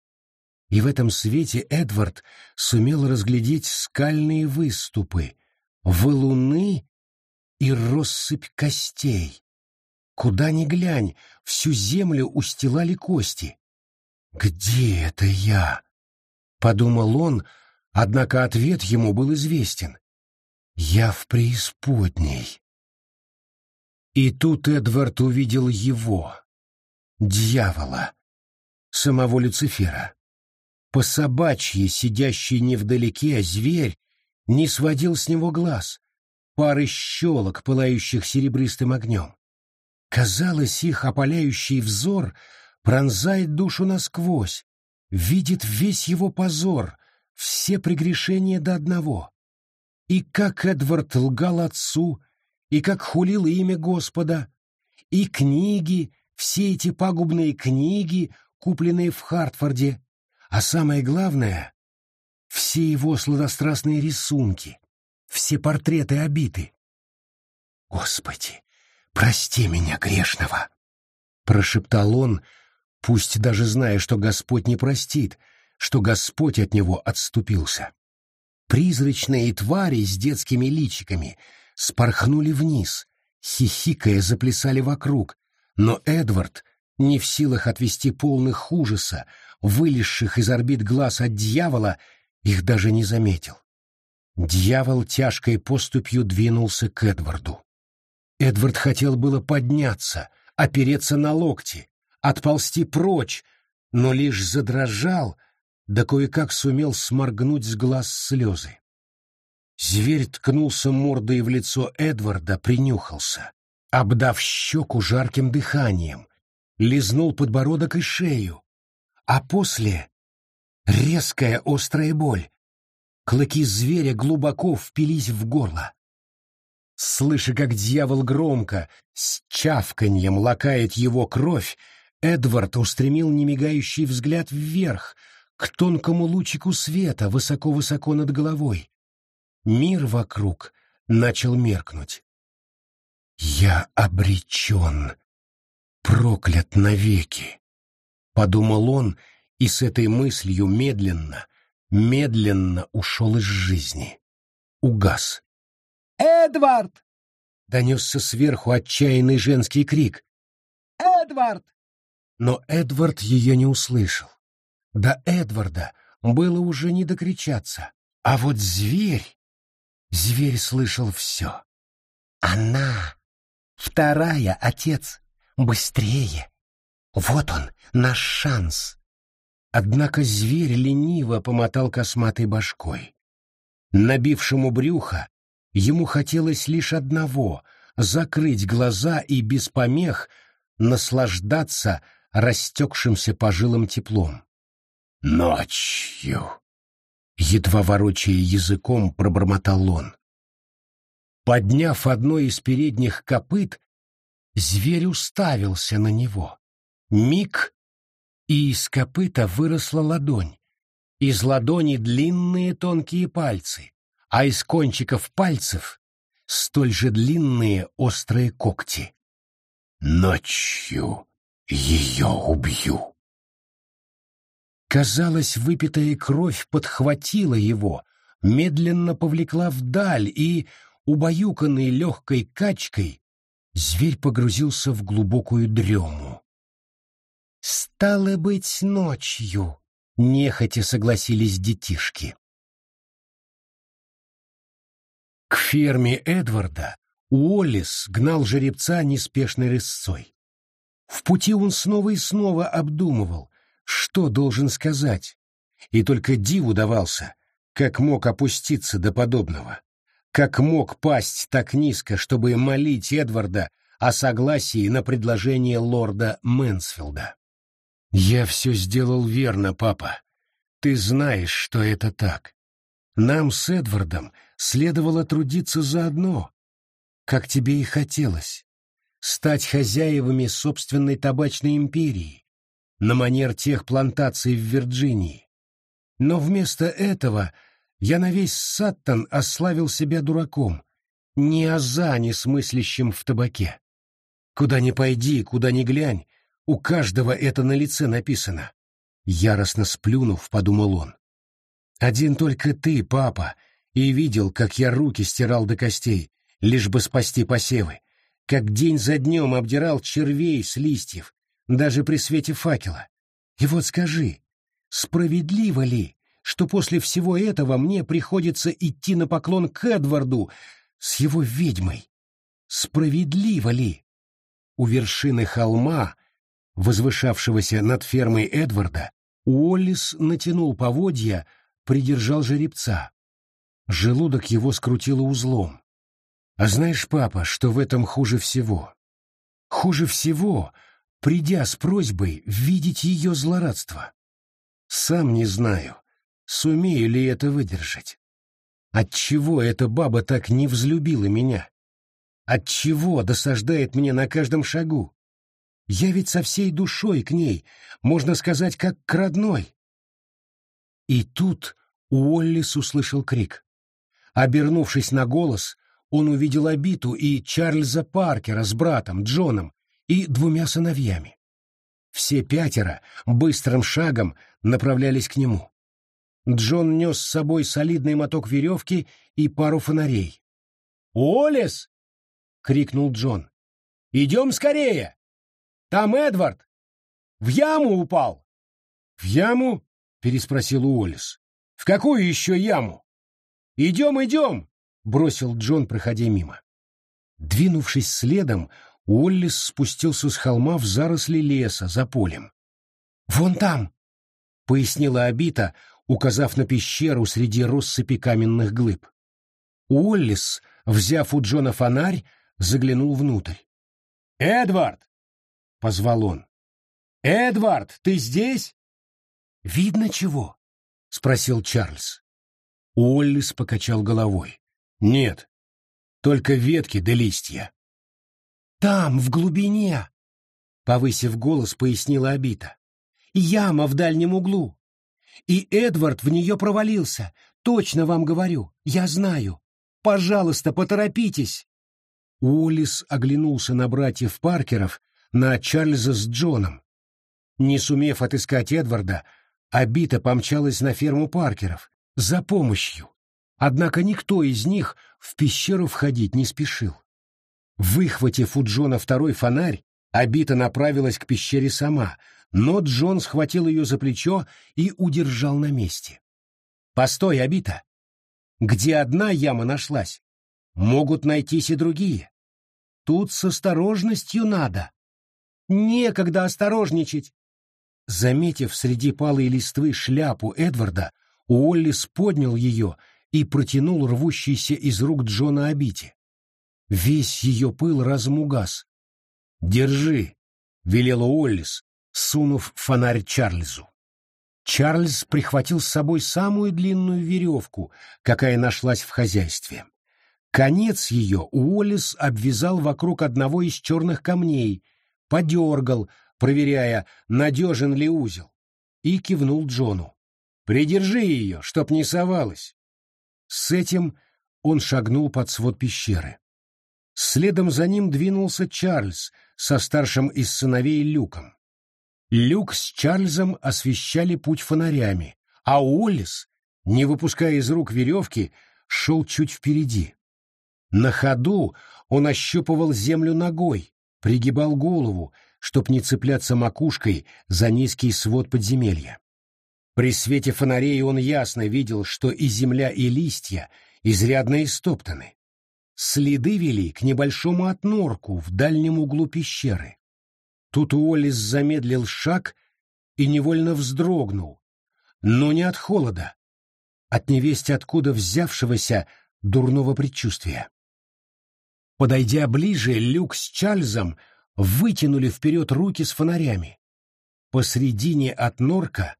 И в этом свете Эдвард сумел разглядеть скальные выступы, валуны и россыпь костей. Куда ни глянь, всю землю устилали кости. «Где это я?» — подумал он, однако ответ ему был известен. «Я в преисподней». И тут Эдвард увидел его, дьявола, самого Люцифера. По собачьи, сидящий невдалеке, зверь не сводил с него глаз, пары щелок, пылающих серебристым огнем. Казалось, их опаляющий взор пронзает душу насквозь, видит весь его позор, все прегрешения до одного. И как Эдвард лгал отцу, и как хулил имя Господа, и книги, все эти пагубные книги, купленные в Хартфорде, А самое главное — все его сладострастные рисунки, все портреты обиты. «Господи, прости меня, грешного!» — прошептал он, пусть даже зная, что Господь не простит, что Господь от него отступился. Призрачные твари с детскими личиками спорхнули вниз, хихикая заплясали вокруг, но Эдвард, не в силах отвести полных ужаса, вылезших из орбит глаз от дьявола, их даже не заметил. Дьявол тяжкой поступью двинулся к Эдварду. Эдвард хотел было подняться, опереться на локти, отползти прочь, но лишь задрожал, да кое-как сумел сморгнуть с глаз слезы. Зверь ткнулся мордой в лицо Эдварда, принюхался, обдав щеку жарким дыханием, лизнул подбородок и шею, а после — резкая острая боль. Клыки зверя глубоко впились в горло. Слыша, как дьявол громко, с чавканьем лакает его кровь, Эдвард устремил немигающий взгляд вверх, к тонкому лучику света высоко-высоко над головой. Мир вокруг начал меркнуть. «Я обречен, проклят навеки», — подумал он, и с этой мыслью медленно, медленно ушел из жизни. Угас. «Эдвард!» — донесся сверху отчаянный женский крик. «Эдвард!» Но Эдвард ее не услышал. До Эдварда было уже не докричаться. А вот зверь... Зверь слышал все. Она... Вторая, отец. Быстрее. Вот он, наш шанс. Однако зверь лениво помотал косматой башкой. Набившему брюхо ему хотелось лишь одного — закрыть глаза и без помех наслаждаться растекшимся по жилам теплом. «Ночью!» — едва ворочая языком, пробормотал он. Подняв одно из передних копыт, зверь уставился на него. Миг, и из копыта выросла ладонь. Из ладони длинные тонкие пальцы, а из кончиков пальцев столь же длинные острые когти. «Ночью ее убью!» Казалось, выпитая кровь подхватила его, медленно повлекла вдаль, и, убаюканный легкой качкой, зверь погрузился в глубокую дрему. «Стало быть, ночью», — нехотя согласились детишки. К ферме Эдварда Уоллес гнал жеребца неспешной рысцой. В пути он снова и снова обдумывал, что должен сказать, и только диву давался, как мог опуститься до подобного, как мог пасть так низко, чтобы молить Эдварда о согласии на предложение лорда Мэнсфилда. «Я все сделал верно, папа. Ты знаешь, что это так. Нам с Эдвардом следовало трудиться заодно, как тебе и хотелось, стать хозяевами собственной табачной империи, на манер тех плантаций в Вирджинии. Но вместо этого я на весь Саттон ославил себя дураком, ни аза не смыслящим в табаке. Куда ни пойди, куда ни глянь, у каждого это на лице написано. Яростно сплюнув, подумал он. Один только ты, папа, и видел, как я руки стирал до костей, лишь бы спасти посевы, как день за днем обдирал червей с листьев, даже при свете факела. И вот скажи, справедливо ли, что после всего этого мне приходится идти на поклон к Эдварду с его ведьмой? Справедливо ли? У вершины холма, возвышавшегося над фермой Эдварда, Уоллис натянул поводья, придержал жеребца. Желудок его скрутило узлом. А знаешь, папа, что в этом хуже всего? Хуже всего, придя с просьбой видеть ее злорадство. Сам не знаю, сумею ли это выдержать. Отчего эта баба так не взлюбила меня? Отчего досаждает мне на каждом шагу? Я ведь со всей душой к ней, можно сказать, как к родной. И тут Уоллис услышал крик. Обернувшись на голос, он увидел Абиту и Чарльза Паркера с братом Джоном и двумя сыновьями. Все пятеро быстрым шагом направлялись к нему. Джон нес с собой солидный моток веревки и пару фонарей. «Уоллес!» — крикнул Джон. «Идем скорее! Там Эдвард! В яму упал!» «В яму?» — переспросил Уоллес. «В какую еще яму?» «Идем, идем!» — бросил Джон, проходя мимо. Двинувшись следом, Уоллес спустился с холма в заросли леса за полем. «Вон там!» — пояснила Абита, указав на пещеру среди россыпи каменных глыб. Уоллес, взяв у Джона фонарь, заглянул внутрь. «Эдвард!» — позвал он. «Эдвард, ты здесь?» «Видно чего?» — спросил Чарльз. Уоллес покачал головой. «Нет, только ветки да листья». «Там, в глубине!» — повысив голос, пояснила Абита. «Яма в дальнем углу. И Эдвард в нее провалился. Точно вам говорю. Я знаю. Пожалуйста, поторопитесь. Уоллес оглянулся на братьев Паркеров, на Чарльза с Джоном. Не сумев отыскать Эдварда, Абита помчалась на ферму Паркеров за помощью. Однако никто из них в пещеру входить не спешил. Выхватив у Джона второй фонарь, Абита направилась к пещере сама, но Джон схватил ее за плечо и удержал на месте. «Постой, Абита! Где одна яма нашлась, могут найтись и другие. Тут с осторожностью надо. Некогда осторожничать!» Заметив среди палой листвы шляпу Эдварда, Уоллис поднял ее и протянул рвущийся из рук Джона Абити. Весь ее пыл разом угас. «Держи!» — велела Уоллис, сунув фонарь Чарльзу. Чарльз прихватил с собой самую длинную веревку, какая нашлась в хозяйстве. Конец ее Уоллес обвязал вокруг одного из черных камней, подергал, проверяя, надежен ли узел, и кивнул Джону. «Придержи ее, чтоб не совалась». С этим он шагнул под свод пещеры. Следом за ним двинулся Чарльз со старшим из сыновей Люком. Люк с Чарльзом освещали путь фонарями, а Уоллес, не выпуская из рук веревки, шел чуть впереди. На ходу он ощупывал землю ногой, пригибал голову, чтоб не цепляться макушкой за низкий свод подземелья. При свете фонарей он ясно видел, что и земля, и листья изрядно истоптаны. Следы вели к небольшому отнорку в дальнем углу пещеры. Тут Уоллес замедлил шаг и невольно вздрогнул, но не от холода, от невесть откуда взявшегося дурного предчувствия. Подойдя ближе, Люк с Чарльзом вытянули вперед руки с фонарями. Посредине от норка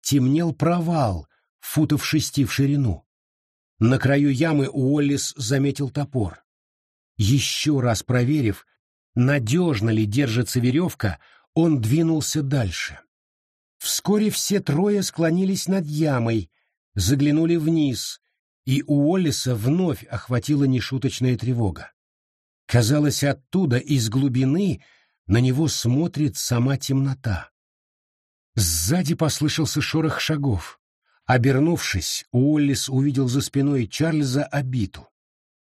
темнел провал, футов шести в ширину. На краю ямы Уоллес заметил топор. Еще раз проверив, надежно ли держится веревка, он двинулся дальше. Вскоре все трое склонились над ямой, заглянули вниз, и у Уоллеса вновь охватила нешуточная тревога. Казалось, оттуда, из глубины, на него смотрит сама темнота. Сзади послышался шорох шагов. Обернувшись, Уоллес увидел за спиной Чарльза обиту.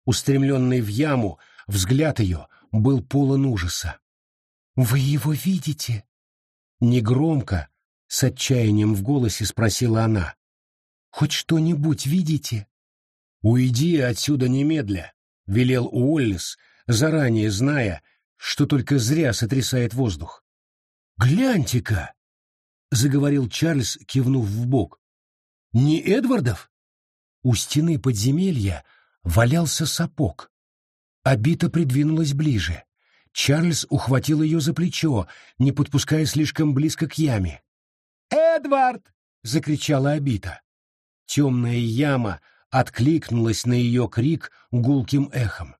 Устремленный в яму, взгляд ее был полон ужаса. «Вы его видите?» Негромко, с отчаянием в голосе спросила она. «Хоть что-нибудь видите?» «Уйди отсюда немедля», — велел Уоллес, заранее зная, что только зря сотрясает воздух. «Гляньте-ка!» — заговорил Чарльз, кивнув в бок. «Не Эдвардов?» У стены подземелья валялся сапог. Абита придвинулась ближе. Чарльз ухватил ее за плечо, не подпуская слишком близко к яме. «Эдвард!» — закричала Абита. Темная яма откликнулась на ее крик гулким эхом.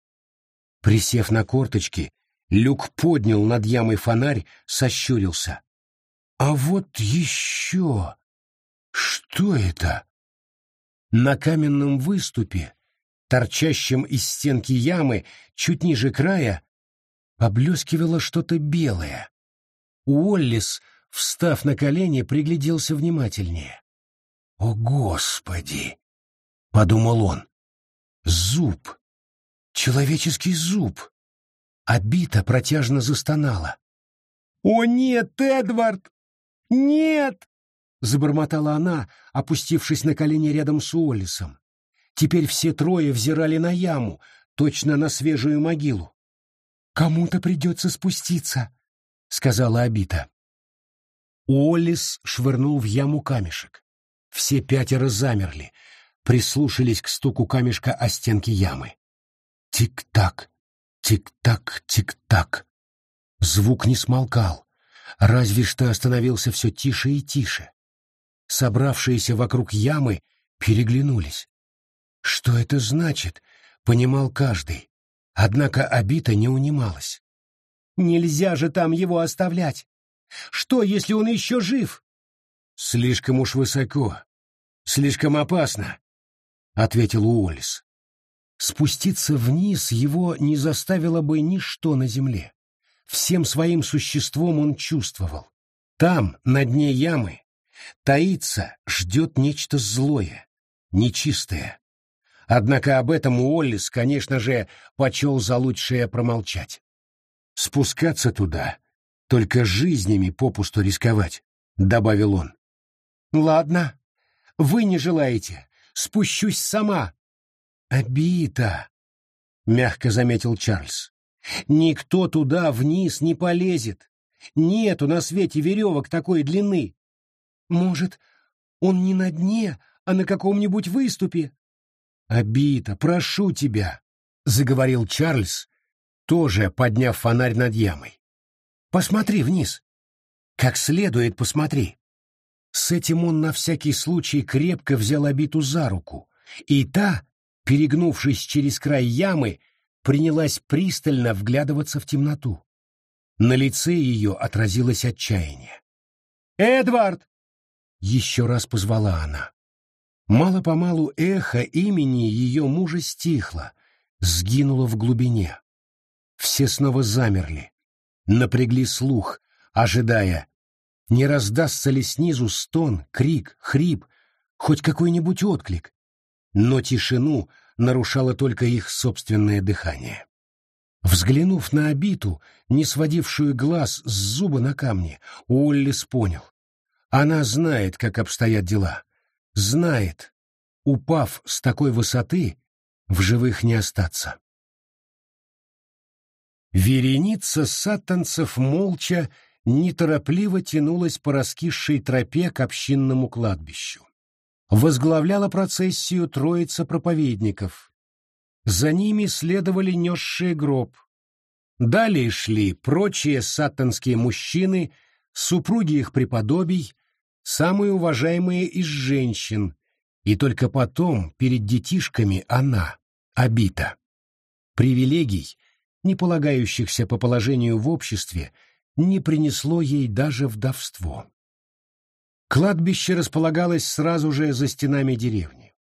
Присев на корточки, Люк поднял над ямой фонарь, сощурился. «А вот еще!» Что это? На каменном выступе, торчащем из стенки ямы, чуть ниже края, поблескивало что-то белое. Уоллис, встав на колени, пригляделся внимательнее. «О, Господи!» — подумал он. «Зуб! Человеческий зуб!» Обита протяжно застонала. «О нет, Эдвард! Нет!» — забормотала она, опустившись на колени рядом с Уоллисом. Теперь все трое взирали на яму, точно на свежую могилу. «Кому-то придется спуститься», — сказала Абита. Уоллис швырнул в яму камешек. Все пятеро замерли, прислушались к стуку камешка о стенки ямы. Тик-так, тик-так, тик-так. Звук не смолкал, разве что становился все тише и тише. Собравшиеся вокруг ямы переглянулись. Что это значит, понимал каждый. Однако обита не унималась. «Нельзя же там его оставлять! Что, если он еще жив?» «Слишком уж высоко, слишком опасно», — ответил Уоллес. Спуститься вниз его не заставило бы ничто на земле. Всем своим существом он чувствовал. Там, на дне ямы, таится, ждет нечто злое, нечистое. Однако об этом Уоллес, конечно же, почел за лучшее промолчать. Спускаться туда, только жизнями попусту рисковать, — добавил он. — Ладно, вы не желаете, спущусь сама. — Обита, — мягко заметил Чарльз. — Никто туда вниз не полезет. Нету на свете веревок такой длины. Может, он не на дне, а на каком-нибудь выступе? Обита, прошу тебя, заговорил Чарльз, тоже подняв фонарь над ямой. Посмотри вниз. Как следует посмотри. С этим он на всякий случай крепко взял обиту за руку, и та, перегнувшись через край ямы, принялась пристально вглядываться в темноту. На лице ее отразилось отчаяние. «Эдвард!» — еще раз позвала она. Мало-помалу эхо имени ее мужа стихло, сгинуло в глубине. Все снова замерли, напрягли слух, ожидая, не раздастся ли снизу стон, крик, хрип, хоть какой-нибудь отклик. Но тишину нарушало только их собственное дыхание. Взглянув на обиту, не сводившую глаз с зуба на камне, Уоллес понял. Она знает, как обстоят дела. Знает, упав с такой высоты, в живых не остаться. Вереница сатанцев молча, неторопливо тянулась по раскисшей тропе к общинному кладбищу. Возглавляла процессию троица проповедников. За ними следовали несшие гроб. Далее шли прочие сатанские мужчины, супруги их преподобий, самые уважаемые из женщин, и только потом перед детишками она, обита. Привилегий, не полагающихся по положению в обществе, не принесло ей даже вдовство. Кладбище располагалось сразу же за стенами деревни.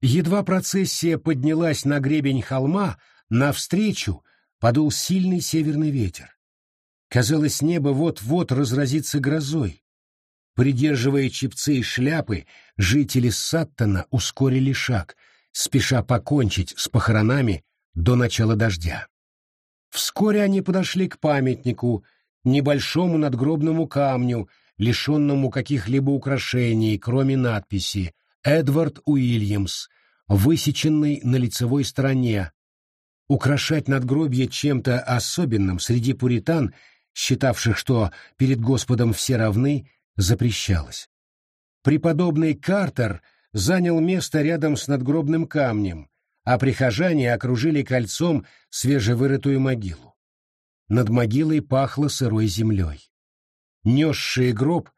Едва процессия поднялась на гребень холма, навстречу подул сильный северный ветер. Казалось, небо вот-вот разразится грозой. Придерживая чипцы и шляпы, жители Саттона ускорили шаг, спеша покончить с похоронами до начала дождя. Вскоре они подошли к памятнику, небольшому надгробному камню, лишенному каких-либо украшений, кроме надписи «Эдвард Уильямс», высеченной на лицевой стороне. Украшать надгробье чем-то особенным среди пуритан, считавших, что перед Господом все равны, запрещалось. Преподобный Картер занял место рядом с надгробным камнем, а прихожане окружили кольцом свежевырытую могилу. Над могилой пахло сырой землей. Несшие гроб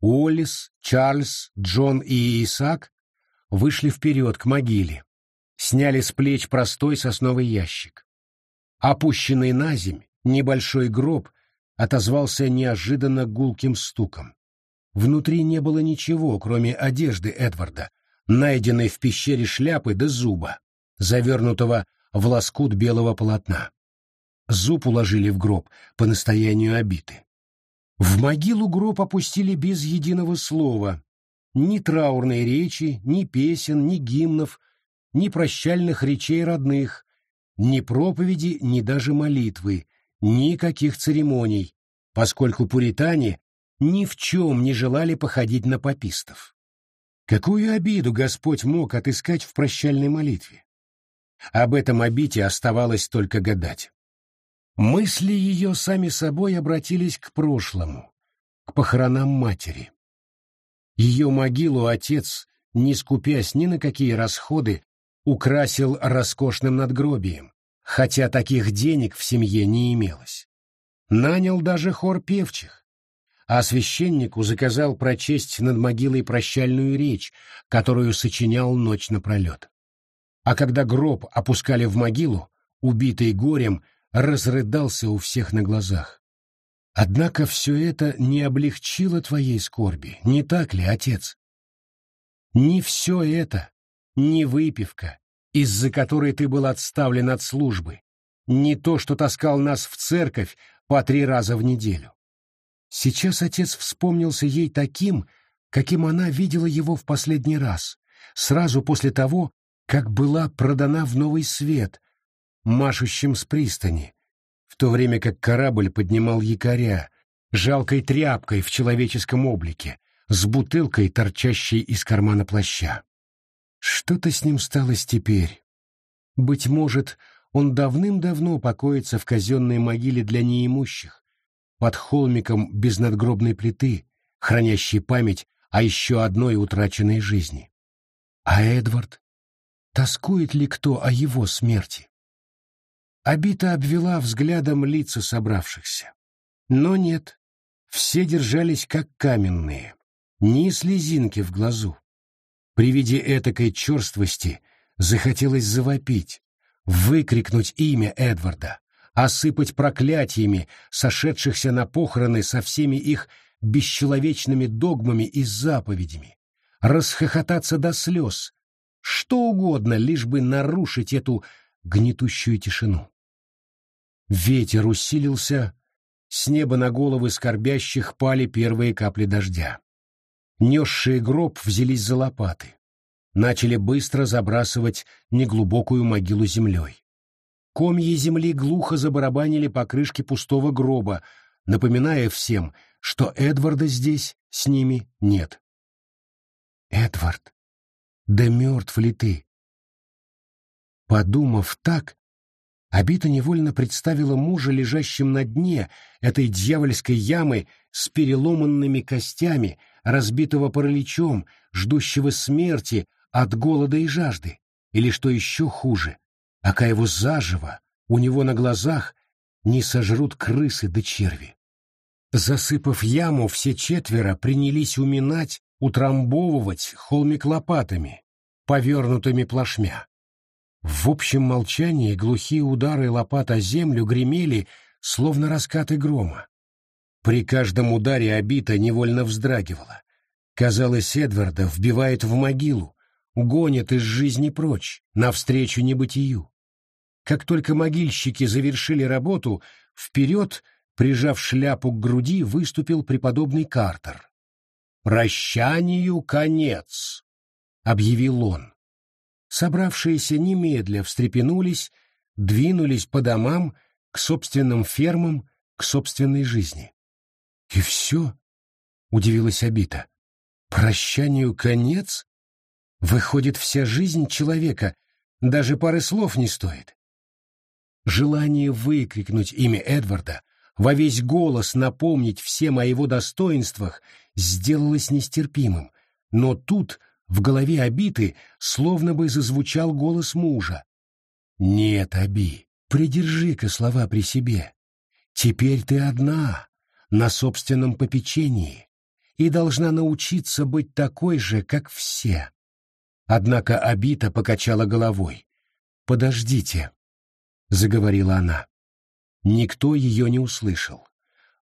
Уоллес, Чарльз, Джон и Исаак вышли вперед к могиле, сняли с плеч простой сосновый ящик. Опущенный на земь небольшой гроб отозвался неожиданно гулким стуком. Внутри не было ничего, кроме одежды Эдварда, найденной в пещере шляпы до зуба, завернутого в лоскут белого полотна. Зуб уложили в гроб по настоянию обиты. В могилу гроб опустили без единого слова. Ни траурной речи, ни песен, ни гимнов, ни прощальных речей родных, ни проповеди, ни даже молитвы, никаких церемоний, поскольку пуритане ни в чем не желали походить на попистов. Какую обиду Господь мог отыскать в прощальной молитве? Об этом обите оставалось только гадать. Мысли ее сами собой обратились к прошлому, к похоронам матери. Ее могилу отец, не скупясь ни на какие расходы, украсил роскошным надгробием, хотя таких денег в семье не имелось. Нанял даже хор певчих, а священнику заказал прочесть над могилой прощальную речь, которую сочинял ночь напролет. А когда гроб опускали в могилу, убитый горем, разрыдался у всех на глазах. Однако все это не облегчило твоей скорби, не так ли, отец? Не все это, не выпивка, из-за которой ты был отставлен от службы, не то, что таскал нас в церковь по три раза в неделю. Сейчас отец вспомнился ей таким, каким она видела его в последний раз, сразу после того, как была продана в новый свет, машущим с пристани, в то время как корабль поднимал якоря, жалкой тряпкой в человеческом облике, с бутылкой, торчащей из кармана плаща. Что-то с ним сталось теперь. Быть может, он давным-давно покоится в казенной могиле для неимущих, под холмиком без надгробной плиты, хранящей память о еще одной утраченной жизни. А Эдвард? Тоскует ли кто о его смерти? Абита обвела взглядом лица собравшихся. Но нет, все держались как каменные, ни слезинки в глазу. При виде этакой черствости захотелось завопить, выкрикнуть имя Эдварда, осыпать проклятиями сошедшихся на похороны со всеми их бесчеловечными догмами и заповедями, расхохотаться до слез, что угодно, лишь бы нарушить эту гнетущую тишину. Ветер усилился, с неба на головы скорбящих пали первые капли дождя. Несшие гроб взялись за лопаты. Начали быстро забрасывать неглубокую могилу землей. Комья земли глухо забарабанили по крышке пустого гроба, напоминая всем, что Эдварда здесь с ними нет. «Эдвард, да мертв ли ты?» Подумав так, Абита невольно представила мужа лежащим на дне этой дьявольской ямы с переломанными костями, разбитого параличом, ждущего смерти от голода и жажды, или, что еще хуже, пока его заживо, у него на глазах, не сожрут крысы да черви. Засыпав яму, все четверо принялись уминать, утрамбовывать холмик лопатами, повернутыми плашмя. В общем молчании глухие удары лопат о землю гремели, словно раскаты грома. При каждом ударе обита невольно вздрагивала. Казалось, Эдварда вбивает в могилу, гонит из жизни прочь, навстречу небытию. Как только могильщики завершили работу, вперед, прижав шляпу к груди, выступил преподобный Картер. «Прощанию конец», — объявил он. Собравшиеся немедля встрепенулись, двинулись по домам, к собственным фермам, к собственной жизни. «И все?» — удивилась Абита. «Прощанию конец? Выходит, вся жизнь человека даже пары слов не стоит». Желание выкрикнуть имя Эдварда, во весь голос напомнить всем о его достоинствах, сделалось нестерпимым, но тут в голове Абиты словно бы зазвучал голос мужа. «Нет, Аби, придержи-ка слова при себе. Теперь ты одна, на собственном попечении, и должна научиться быть такой же, как все». Однако Абита покачала головой. «Подождите», — заговорила она. Никто ее не услышал.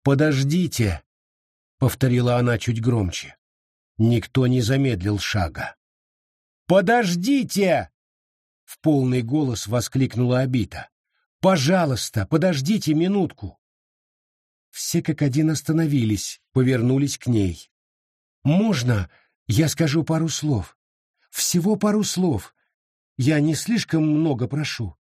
«Подождите!» — повторила она чуть громче. Никто не замедлил шага. «Подождите!» — в полный голос воскликнула Абита. «Пожалуйста, подождите минутку!» Все как один остановились, повернулись к ней. «Можно я скажу пару слов? Всего пару слов. Я не слишком много прошу».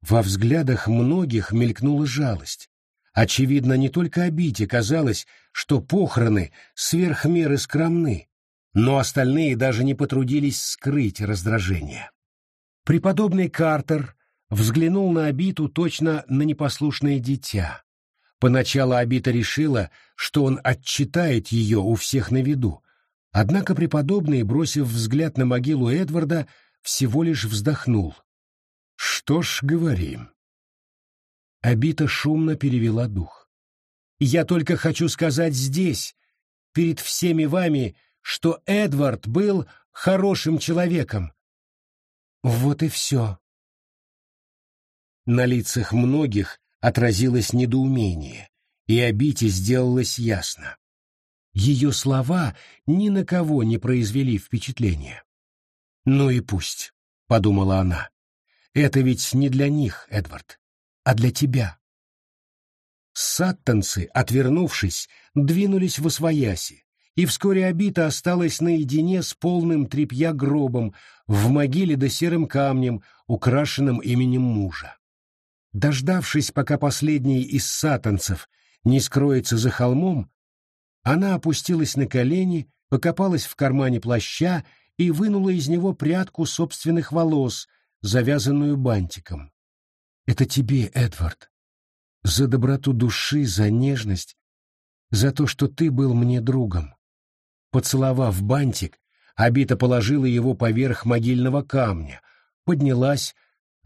Во взглядах многих мелькнула жалость. Очевидно, не только обите казалось, что похороны сверх меры скромны, но остальные даже не потрудились скрыть раздражение. Преподобный Картер взглянул на обиту точно на непослушное дитя. Поначалу обита решила, что он отчитает ее у всех на виду, однако преподобный, бросив взгляд на могилу Эдварда, всего лишь вздохнул. «Что ж, говорим». Абита шумно перевела дух. «Я только хочу сказать здесь, перед всеми вами, что Эдвард был хорошим человеком. Вот и все». На лицах многих отразилось недоумение, и Абите сделалось ясно. Ее слова ни на кого не произвели впечатления. «Ну и пусть», — подумала она. «Это ведь не для них, Эдвард а для тебя. Саттанцы, отвернувшись, двинулись в освояси, и вскоре обита осталась наедине с полным тряпья гробом в могиле да серым камнем, украшенным именем мужа. Дождавшись, пока последний из сатанцев не скроется за холмом, она опустилась на колени, покопалась в кармане плаща и вынула из него прядку собственных волос, завязанную бантиком. Это тебе, Эдвард. За доброту души, за нежность, за то, что ты был мне другом. Поцеловав бантик, Абита положила его поверх могильного камня, поднялась,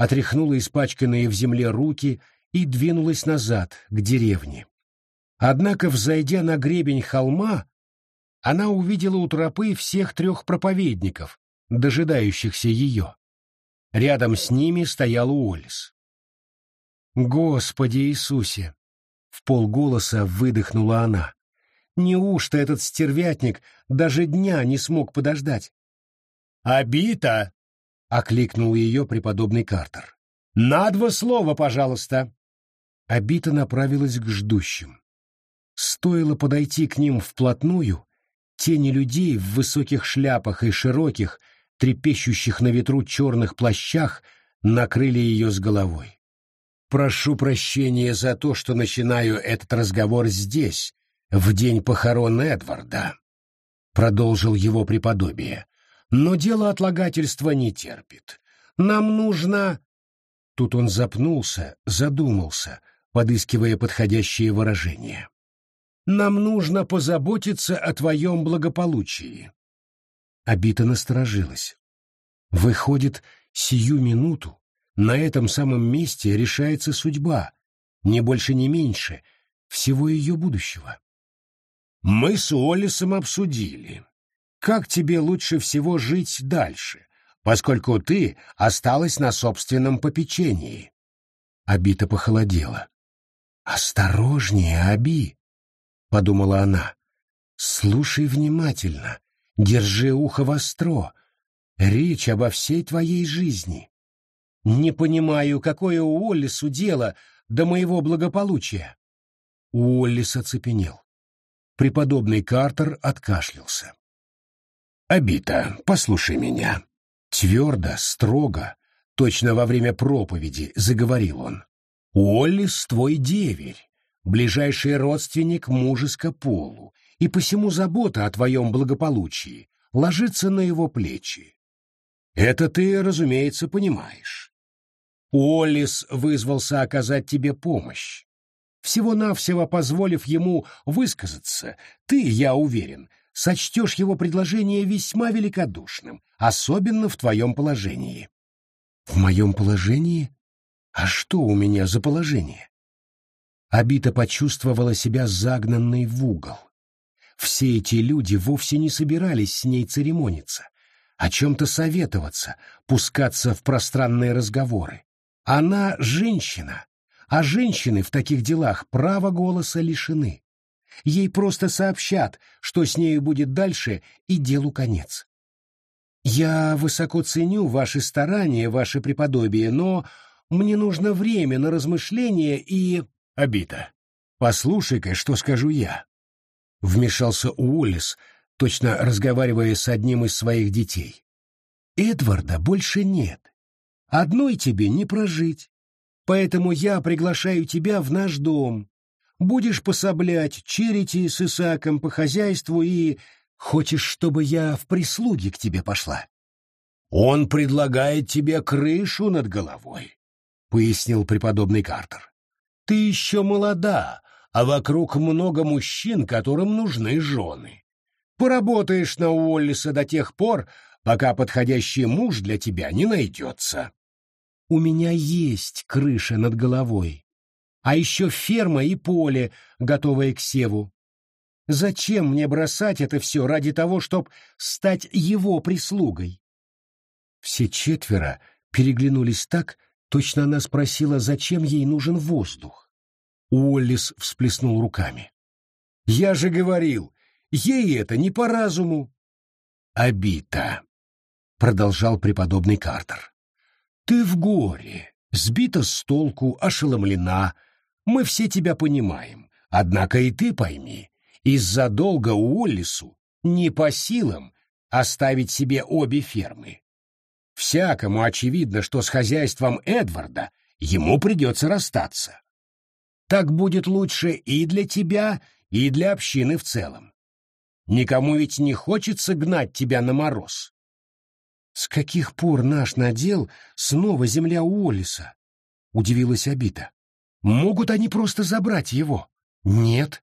отряхнула испачканные в земле руки и двинулась назад, к деревне. Однако, взойдя на гребень холма, она увидела у тропы всех трех проповедников, дожидающихся ее. Рядом с ними стоял Уоллес. «Господи Иисусе!» — в полголоса выдохнула она. «Неужто этот стервятник даже дня не смог подождать?» «Обита!» — окликнул ее преподобный Картер. «На два слова, пожалуйста!» Обита направилась к ждущим. Стоило подойти к ним вплотную, тени людей в высоких шляпах и широких, трепещущих на ветру черных плащах накрыли ее с головой. Прошу прощения за то, что начинаю этот разговор здесь, в день похорон Эдварда, продолжил его преподобие. Но дело отлагательства не терпит. Нам нужно... Тут он запнулся, задумался, подыскивая подходящее выражение. Нам нужно позаботиться о твоем благополучии. Обита насторожилась. Выходит, сию минуту на этом самом месте решается судьба, не больше, не меньше, всего ее будущего. Мы с Уоллесом обсудили, как тебе лучше всего жить дальше, поскольку ты осталась на собственном попечении. Абита похолодела. «Осторожнее, Аби!» — подумала она. «Слушай внимательно, держи ухо востро. Речь обо всей твоей жизни. Не понимаю, какое у Уоллису дело до моего благополучия. Уоллис оцепенел. Преподобный Картер откашлялся. «Абита, послушай меня». Твердо, строго, точно во время проповеди, заговорил он. «Уоллис твой деверь, ближайший родственник мужеско полу, и посему забота о твоем благополучии ложится на его плечи. Это ты, разумеется, понимаешь. Уоллис вызвался оказать тебе помощь. Всего-навсего позволив ему высказаться, ты, я уверен, сочтешь его предложение весьма великодушным, особенно в твоем положении. В моем положении? А что у меня за положение? Абита почувствовала себя загнанной в угол. Все эти люди вовсе не собирались с ней церемониться, о чем-то советоваться, пускаться в пространные разговоры. Она женщина, а женщины в таких делах права голоса лишены. Ей просто сообщат, что с нею будет дальше, и делу конец. Я высоко ценю ваши старания, ваше преподобие, но мне нужно время на размышление и... Обита, послушай-ка, что скажу я. Вмешался Уоллес, точно разговаривая с одним из своих детей. Эдварда больше нет. Одной тебе не прожить. Поэтому я приглашаю тебя в наш дом. Будешь пособлять Черити с Исааком по хозяйству и... Хочешь, чтобы я в прислуги к тебе пошла? Он предлагает тебе крышу над головой, — пояснил преподобный Картер. Ты еще молода, а вокруг много мужчин, которым нужны жены. Поработаешь на Уоллиса до тех пор, пока подходящий муж для тебя не найдется. У меня есть крыша над головой, а еще ферма и поле, готовое к севу. Зачем мне бросать это все ради того, чтобы стать его прислугой? Все четверо переглянулись так, точно она спросила, зачем ей нужен воздух. Уоллис всплеснул руками. «Я же говорил, ей это не по разуму». «Обита», — продолжал преподобный Картер. «Ты в горе, сбита с толку, ошеломлена. Мы все тебя понимаем. Однако и ты пойми, из-за долга Уоллису не по силам оставить себе обе фермы. Всякому очевидно, что с хозяйством Эдварда ему придется расстаться. Так будет лучше и для тебя, и для общины в целом. Никому ведь не хочется гнать тебя на мороз. С каких пор наш надел снова земля Уоллиса? Удивилась Абита. Могут они просто забрать его? Нет.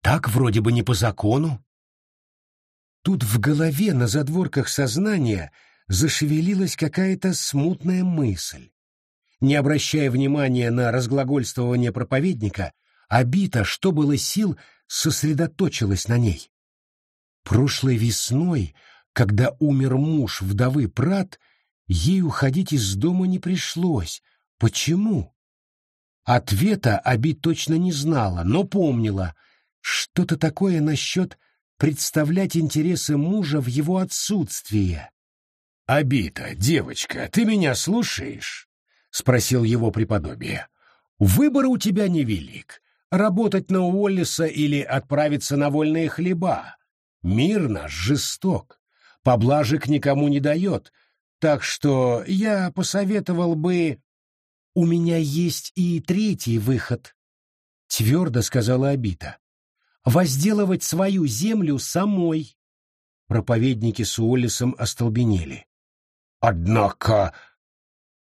Так вроде бы не по закону. Тут в голове на задворках сознания зашевелилась какая-то смутная мысль. Не обращая внимания на разглагольствование проповедника, Абита, что было сил, сосредоточилась на ней. Прошлой весной, когда умер муж вдовы Прат, ей уходить из дома не пришлось. Почему? Ответа Абит точно не знала, но помнила — что-то такое насчет представлять интересы мужа в его отсутствие. «Обита, девочка, ты меня слушаешь?» — спросил его преподобие. «Выбор у тебя невелик. Работать на Уоллиса или отправиться на вольные хлеба. Мир наш жесток, поблажек никому не дает, так что я посоветовал бы...» «У меня есть и третий выход», — твердо сказала Абита возделывать свою землю самой. Проповедники с Уоллесом остолбенели. «Однако...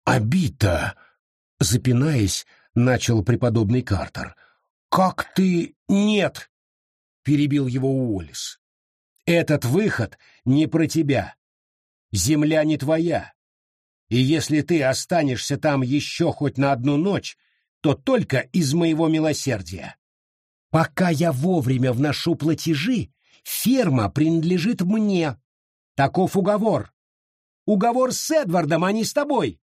обита...» — запинаясь, начал преподобный Картер. «Как ты...» «Нет!» — перебил его Уоллес. «Этот выход не про тебя. Земля не твоя. И если ты останешься там еще хоть на одну ночь, то только из моего милосердия. Пока я вовремя вношу платежи, ферма принадлежит мне. Таков уговор. Уговор с Эдвардом, а не с тобой.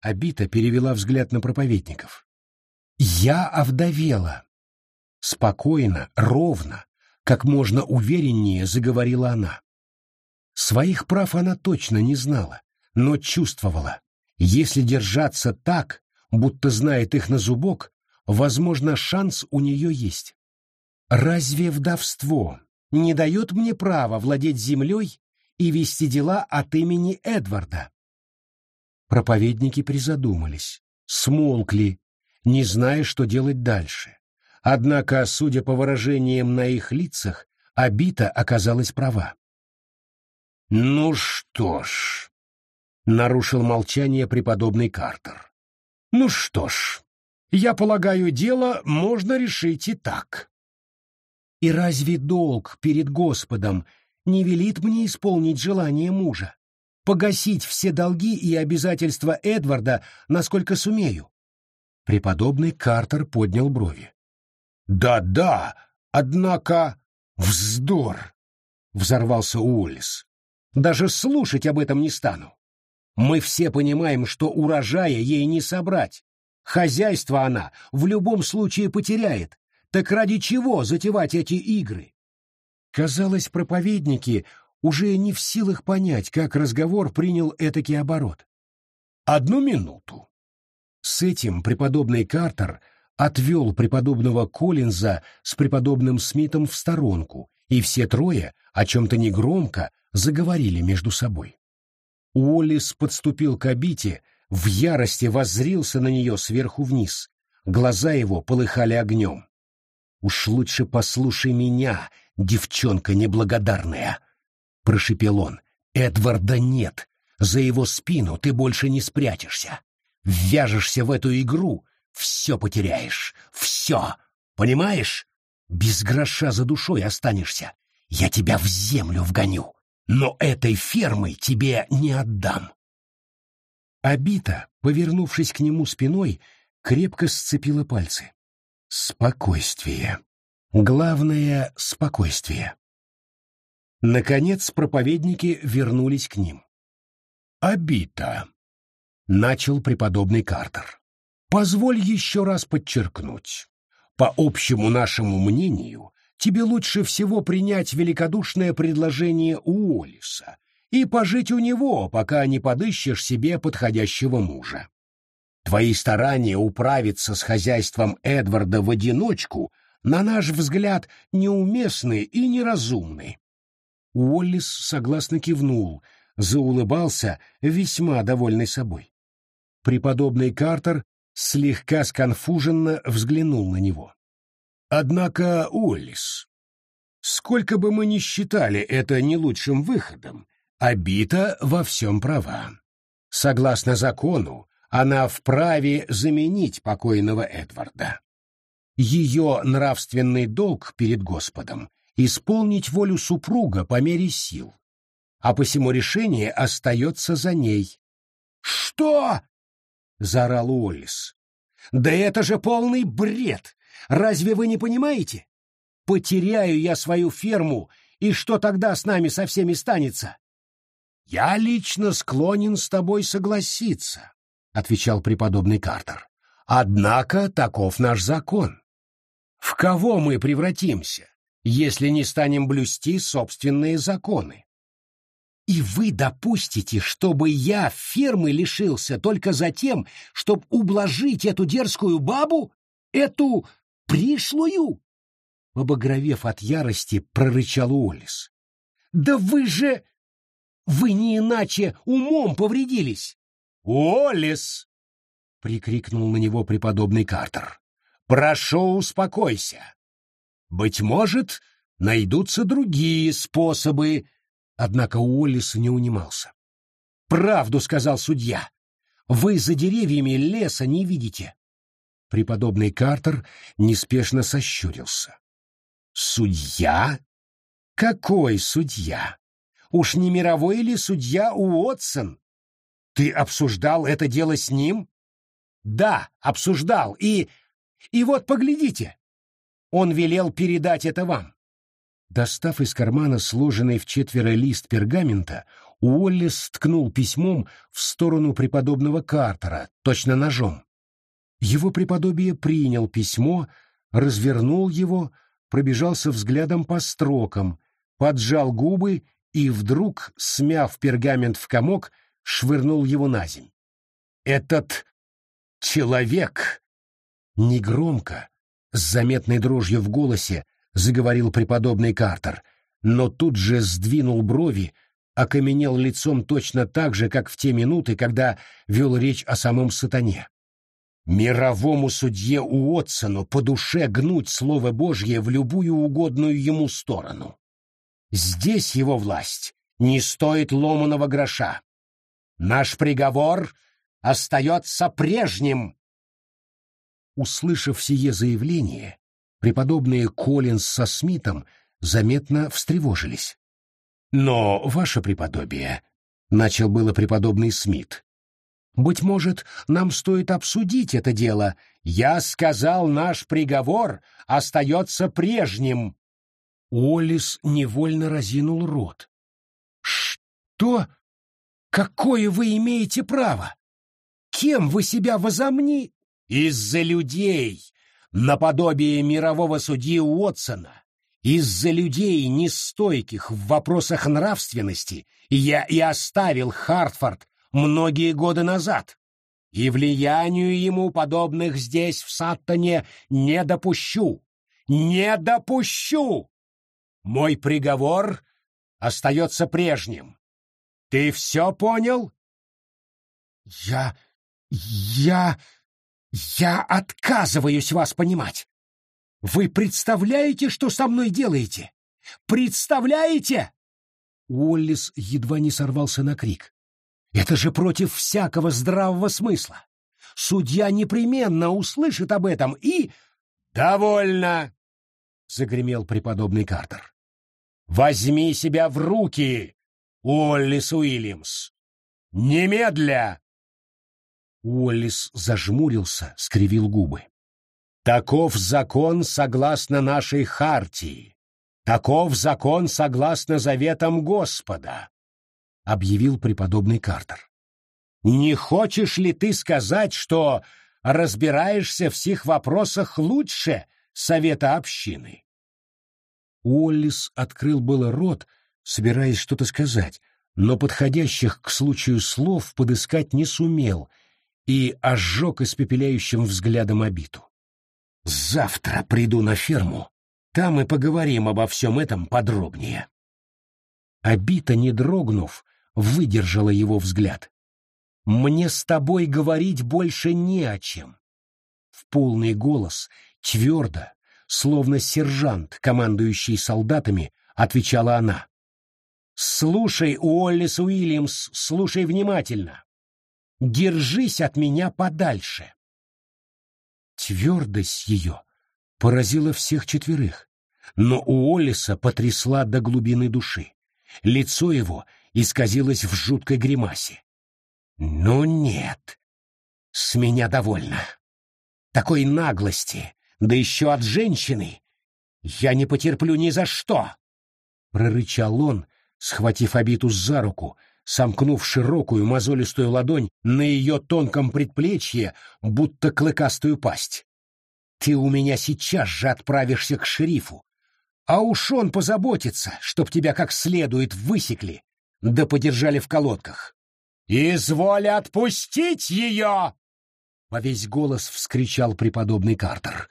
Абита перевела взгляд на проповедников. Я овдовела. Спокойно, ровно, как можно увереннее заговорила она. Своих прав она точно не знала, но чувствовала. Если держаться так, будто знает их на зубок, возможно, шанс у нее есть. Разве вдовство не дает мне права владеть землей и вести дела от имени Эдварда? Проповедники призадумались, смолкли, не зная, что делать дальше. Однако, судя по выражениям на их лицах, Абита оказалась права. «Ну что ж», — нарушил молчание преподобный Картер. «Ну что ж, я полагаю, дело можно решить и так. И разве долг перед Господом не велит мне исполнить желание мужа? Погасить все долги и обязательства Эдварда, насколько сумею? Преподобный Картер поднял брови. «Да-да, однако...» «Вздор!» — взорвался Уоллес. «Даже слушать об этом не стану. Мы все понимаем, что урожая ей не собрать. Хозяйство она в любом случае потеряет, Так ради чего затевать эти игры? Казалось, проповедники уже не в силах понять, как разговор принял этакий оборот. Одну минуту. С этим преподобный Картер отвел преподобного Коллинза с преподобным Смитом в сторонку, и все трое о чем-то негромко заговорили между собой. Уоллес подступил к обите, в ярости воззрился на нее сверху вниз. Глаза его полыхали огнем. «Уж лучше послушай меня, девчонка неблагодарная!» — прошепел он. «Эдварда нет. За его спину ты больше не спрячешься. Ввяжешься в эту игру, все потеряешь. Все. Понимаешь? Без гроша за душой останешься. Я тебя в землю вгоню. Но этой фермой тебе не отдам. Абита, повернувшись к нему спиной, крепко сцепила пальцы. Спокойствие. Главное — спокойствие. Наконец проповедники вернулись к ним. «Абита», — начал преподобный Картер. «Позволь еще раз подчеркнуть. По общему нашему мнению, тебе лучше всего принять великодушное предложение Уоллиса и пожить у него, пока не подыщешь себе подходящего мужа. Твои старания управиться с хозяйством Эдварда в одиночку, на наш взгляд, неуместны и неразумны. Уоллис согласно кивнул, заулыбался, весьма довольный собой. Преподобный Картер слегка сконфуженно взглянул на него. Однако, Уоллис, сколько бы мы ни считали это не лучшим выходом, Абита во всем права. Согласно закону, она вправе заменить покойного Эдварда. Ее нравственный долг перед Господом — исполнить волю супруга по мере сил, а посему решение остается за ней. «Что?» — заорал Уоллес. «Да это же полный бред! Разве вы не понимаете? Потеряю я свою ферму, и что тогда с нами со всеми станется? Я лично склонен с тобой согласиться, отвечал преподобный Картер. Однако таков наш закон. В кого мы превратимся, если не станем блюсти собственные законы? И вы допустите, чтобы я фермы лишился только за тем, чтобы ублажить эту дерзкую бабу, эту пришлую? Побагровев от ярости, прорычал Уоллес. Да вы же... Вы не иначе умом повредились. Уоллес! прикрикнул на него преподобный Картер. Прошу, успокойся. Быть может, найдутся другие способы. Однако Уоллес не унимался. Правду сказал судья. Вы за деревьями леса не видите. Преподобный Картер неспешно сощурился. «Судья? Какой судья? Уж не мировой ли судья Уотсон? Ты обсуждал это дело с ним?» «Да, обсуждал, и... и вот поглядите!» Он велел передать это вам. Достав из кармана сложенный в четверо лист пергамента, Уоллес ткнул письмом в сторону преподобного Картера, точно ножом. Его преподобие принял письмо, развернул его, пробежался взглядом по строкам, поджал губы и вдруг, смяв пергамент в комок, швырнул его на земь. «Этот человек!» Негромко, с заметной дрожью в голосе, заговорил преподобный Картер, но тут же сдвинул брови, окаменел лицом точно так же, как в те минуты, когда вел речь о самом сатане. Мировому судье Уотсону по душе гнуть Слово Божье в любую угодную ему сторону. Здесь его власть не стоит ломаного гроша. Наш приговор остается прежним. Услышав сие заявление, преподобные Коллинс со Смитом заметно встревожились. «Но, ваше преподобие», — начал было преподобный Смит, быть может, нам стоит обсудить это дело. Я сказал, наш приговор остается прежним. Олис невольно разинул рот. Что? Какое вы имеете право? Кем вы себя возомни? Из-за людей, наподобие мирового судьи Уотсона, из-за людей, нестойких в вопросах нравственности, я и оставил Хартфорд многие годы назад, и влиянию ему подобных здесь, в Саттоне, не допущу. Не допущу! Мой приговор остается прежним. Ты все понял? Я... я... я отказываюсь вас понимать. Вы представляете, что со мной делаете? Представляете? Уоллис едва не сорвался на крик. Это же против всякого здравого смысла. Судья непременно услышит об этом и... «Довольно!» — загремел преподобный Картер. «Возьми себя в руки, Уоллис Уильямс! Немедля!» Уоллис зажмурился, скривил губы. «Таков закон согласно нашей хартии. Таков закон согласно заветам Господа. — объявил преподобный Картер. «Не хочешь ли ты сказать, что разбираешься в всех вопросах лучше совета общины?» Уоллис открыл было рот, собираясь что-то сказать, но подходящих к случаю слов подыскать не сумел и ожег испепеляющим взглядом обиту. «Завтра приду на ферму, там и поговорим обо всем этом подробнее». Обита, не дрогнув, выдержала его взгляд. «Мне с тобой говорить больше не о чем». В полный голос, твердо, словно сержант, командующий солдатами, отвечала она. «Слушай, Уоллес Уильямс, слушай внимательно. Держись от меня подальше». Твердость ее поразила всех четверых, но Уоллеса потрясла до глубины души. Лицо его исказилось в жуткой гримасе. «Ну нет, с меня довольно. Такой наглости, да еще от женщины, я не потерплю ни за что!» Прорычал он, схватив обиту за руку, сомкнув широкую мозолистую ладонь на ее тонком предплечье, будто клыкастую пасть. «Ты у меня сейчас же отправишься к шерифу, а уж он позаботится, чтоб тебя как следует высекли да подержали в колодках. «Изволь отпустить ее!» — во весь голос вскричал преподобный Картер.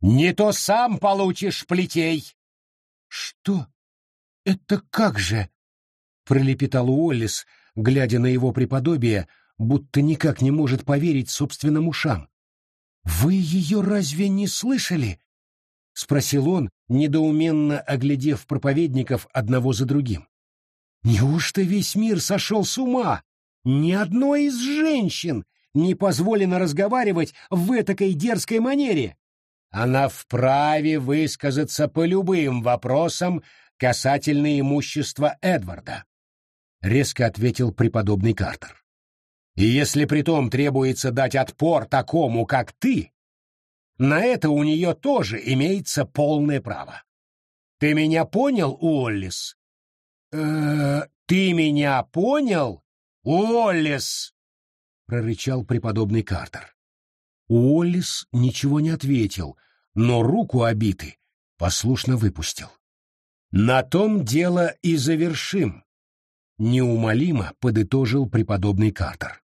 «Не то сам получишь плетей!» «Что? Это как же?» — пролепетал Уоллес, глядя на его преподобие, будто никак не может поверить собственным ушам. «Вы ее разве не слышали?» — спросил он, недоуменно оглядев проповедников одного за другим. Неужто весь мир сошел с ума? Ни одной из женщин не позволено разговаривать в этакой дерзкой манере. Она вправе высказаться по любым вопросам касательно имущества Эдварда, — резко ответил преподобный Картер. И если при том требуется дать отпор такому, как ты, на это у нее тоже имеется полное право. Ты меня понял, Уоллис? Ты меня понял, Уоллес? прорычал преподобный Картер. Уоллес ничего не ответил, но руку обиты послушно выпустил. На том дело и завершим, неумолимо подытожил преподобный Картер.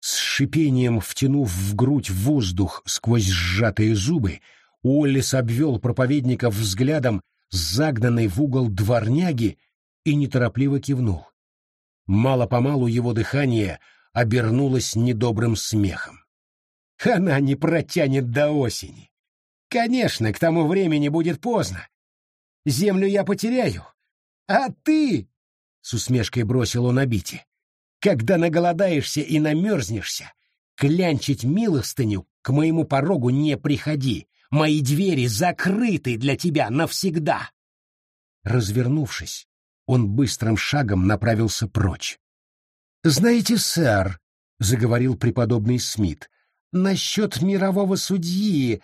С шипением втянув в грудь воздух сквозь сжатые зубы, Уоллес обвел проповедников взглядом загнанной в угол дворняги, и неторопливо кивнул. Мало-помалу его дыхание обернулось недобрым смехом. Она не протянет до осени. Конечно, к тому времени будет поздно. Землю я потеряю. А ты, — с усмешкой бросил он обите, — когда наголодаешься и намерзнешься, клянчить милостыню к моему порогу не приходи, Мои двери закрыты для тебя навсегда. Развернувшись, он быстрым шагом направился прочь. «Знаете, сэр», — заговорил преподобный Смит, — «насчет мирового судьи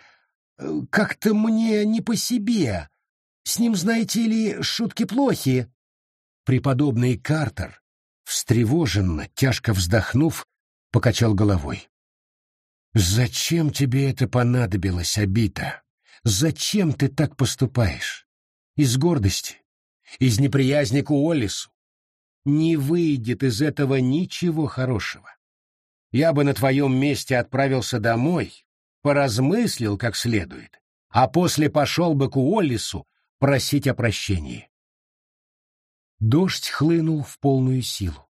э, как-то мне не по себе. С ним, знаете ли, шутки плохи». Преподобный Картер, встревоженно, тяжко вздохнув, покачал головой. «Зачем тебе это понадобилось, Абита? Зачем ты так поступаешь? Из гордости? Из неприязни к Уоллису? Не выйдет из этого ничего хорошего. Я бы на твоем месте отправился домой, поразмыслил как следует, а после пошел бы к Уоллису просить о прощении. Дождь хлынул в полную силу.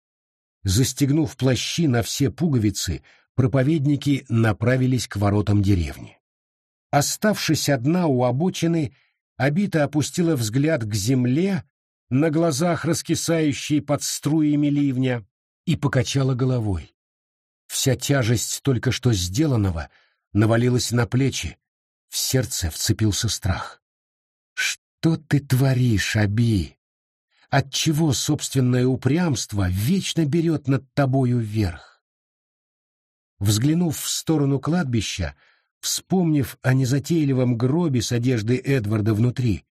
Застегнув плащи на все пуговицы, проповедники направились к воротам деревни. Оставшись одна у обочины, Абита опустила взгляд к земле, на глазах раскисающей под струями ливня, и покачала головой. Вся тяжесть только что сделанного навалилась на плечи, в сердце вцепился страх. «Что ты творишь, Аби? Отчего собственное упрямство вечно берет над тобою вверх?» Взглянув в сторону кладбища, вспомнив о незатейливом гробе с одеждой Эдварда внутри,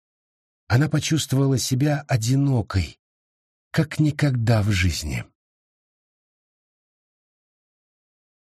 она почувствовала себя одинокой, как никогда в жизни.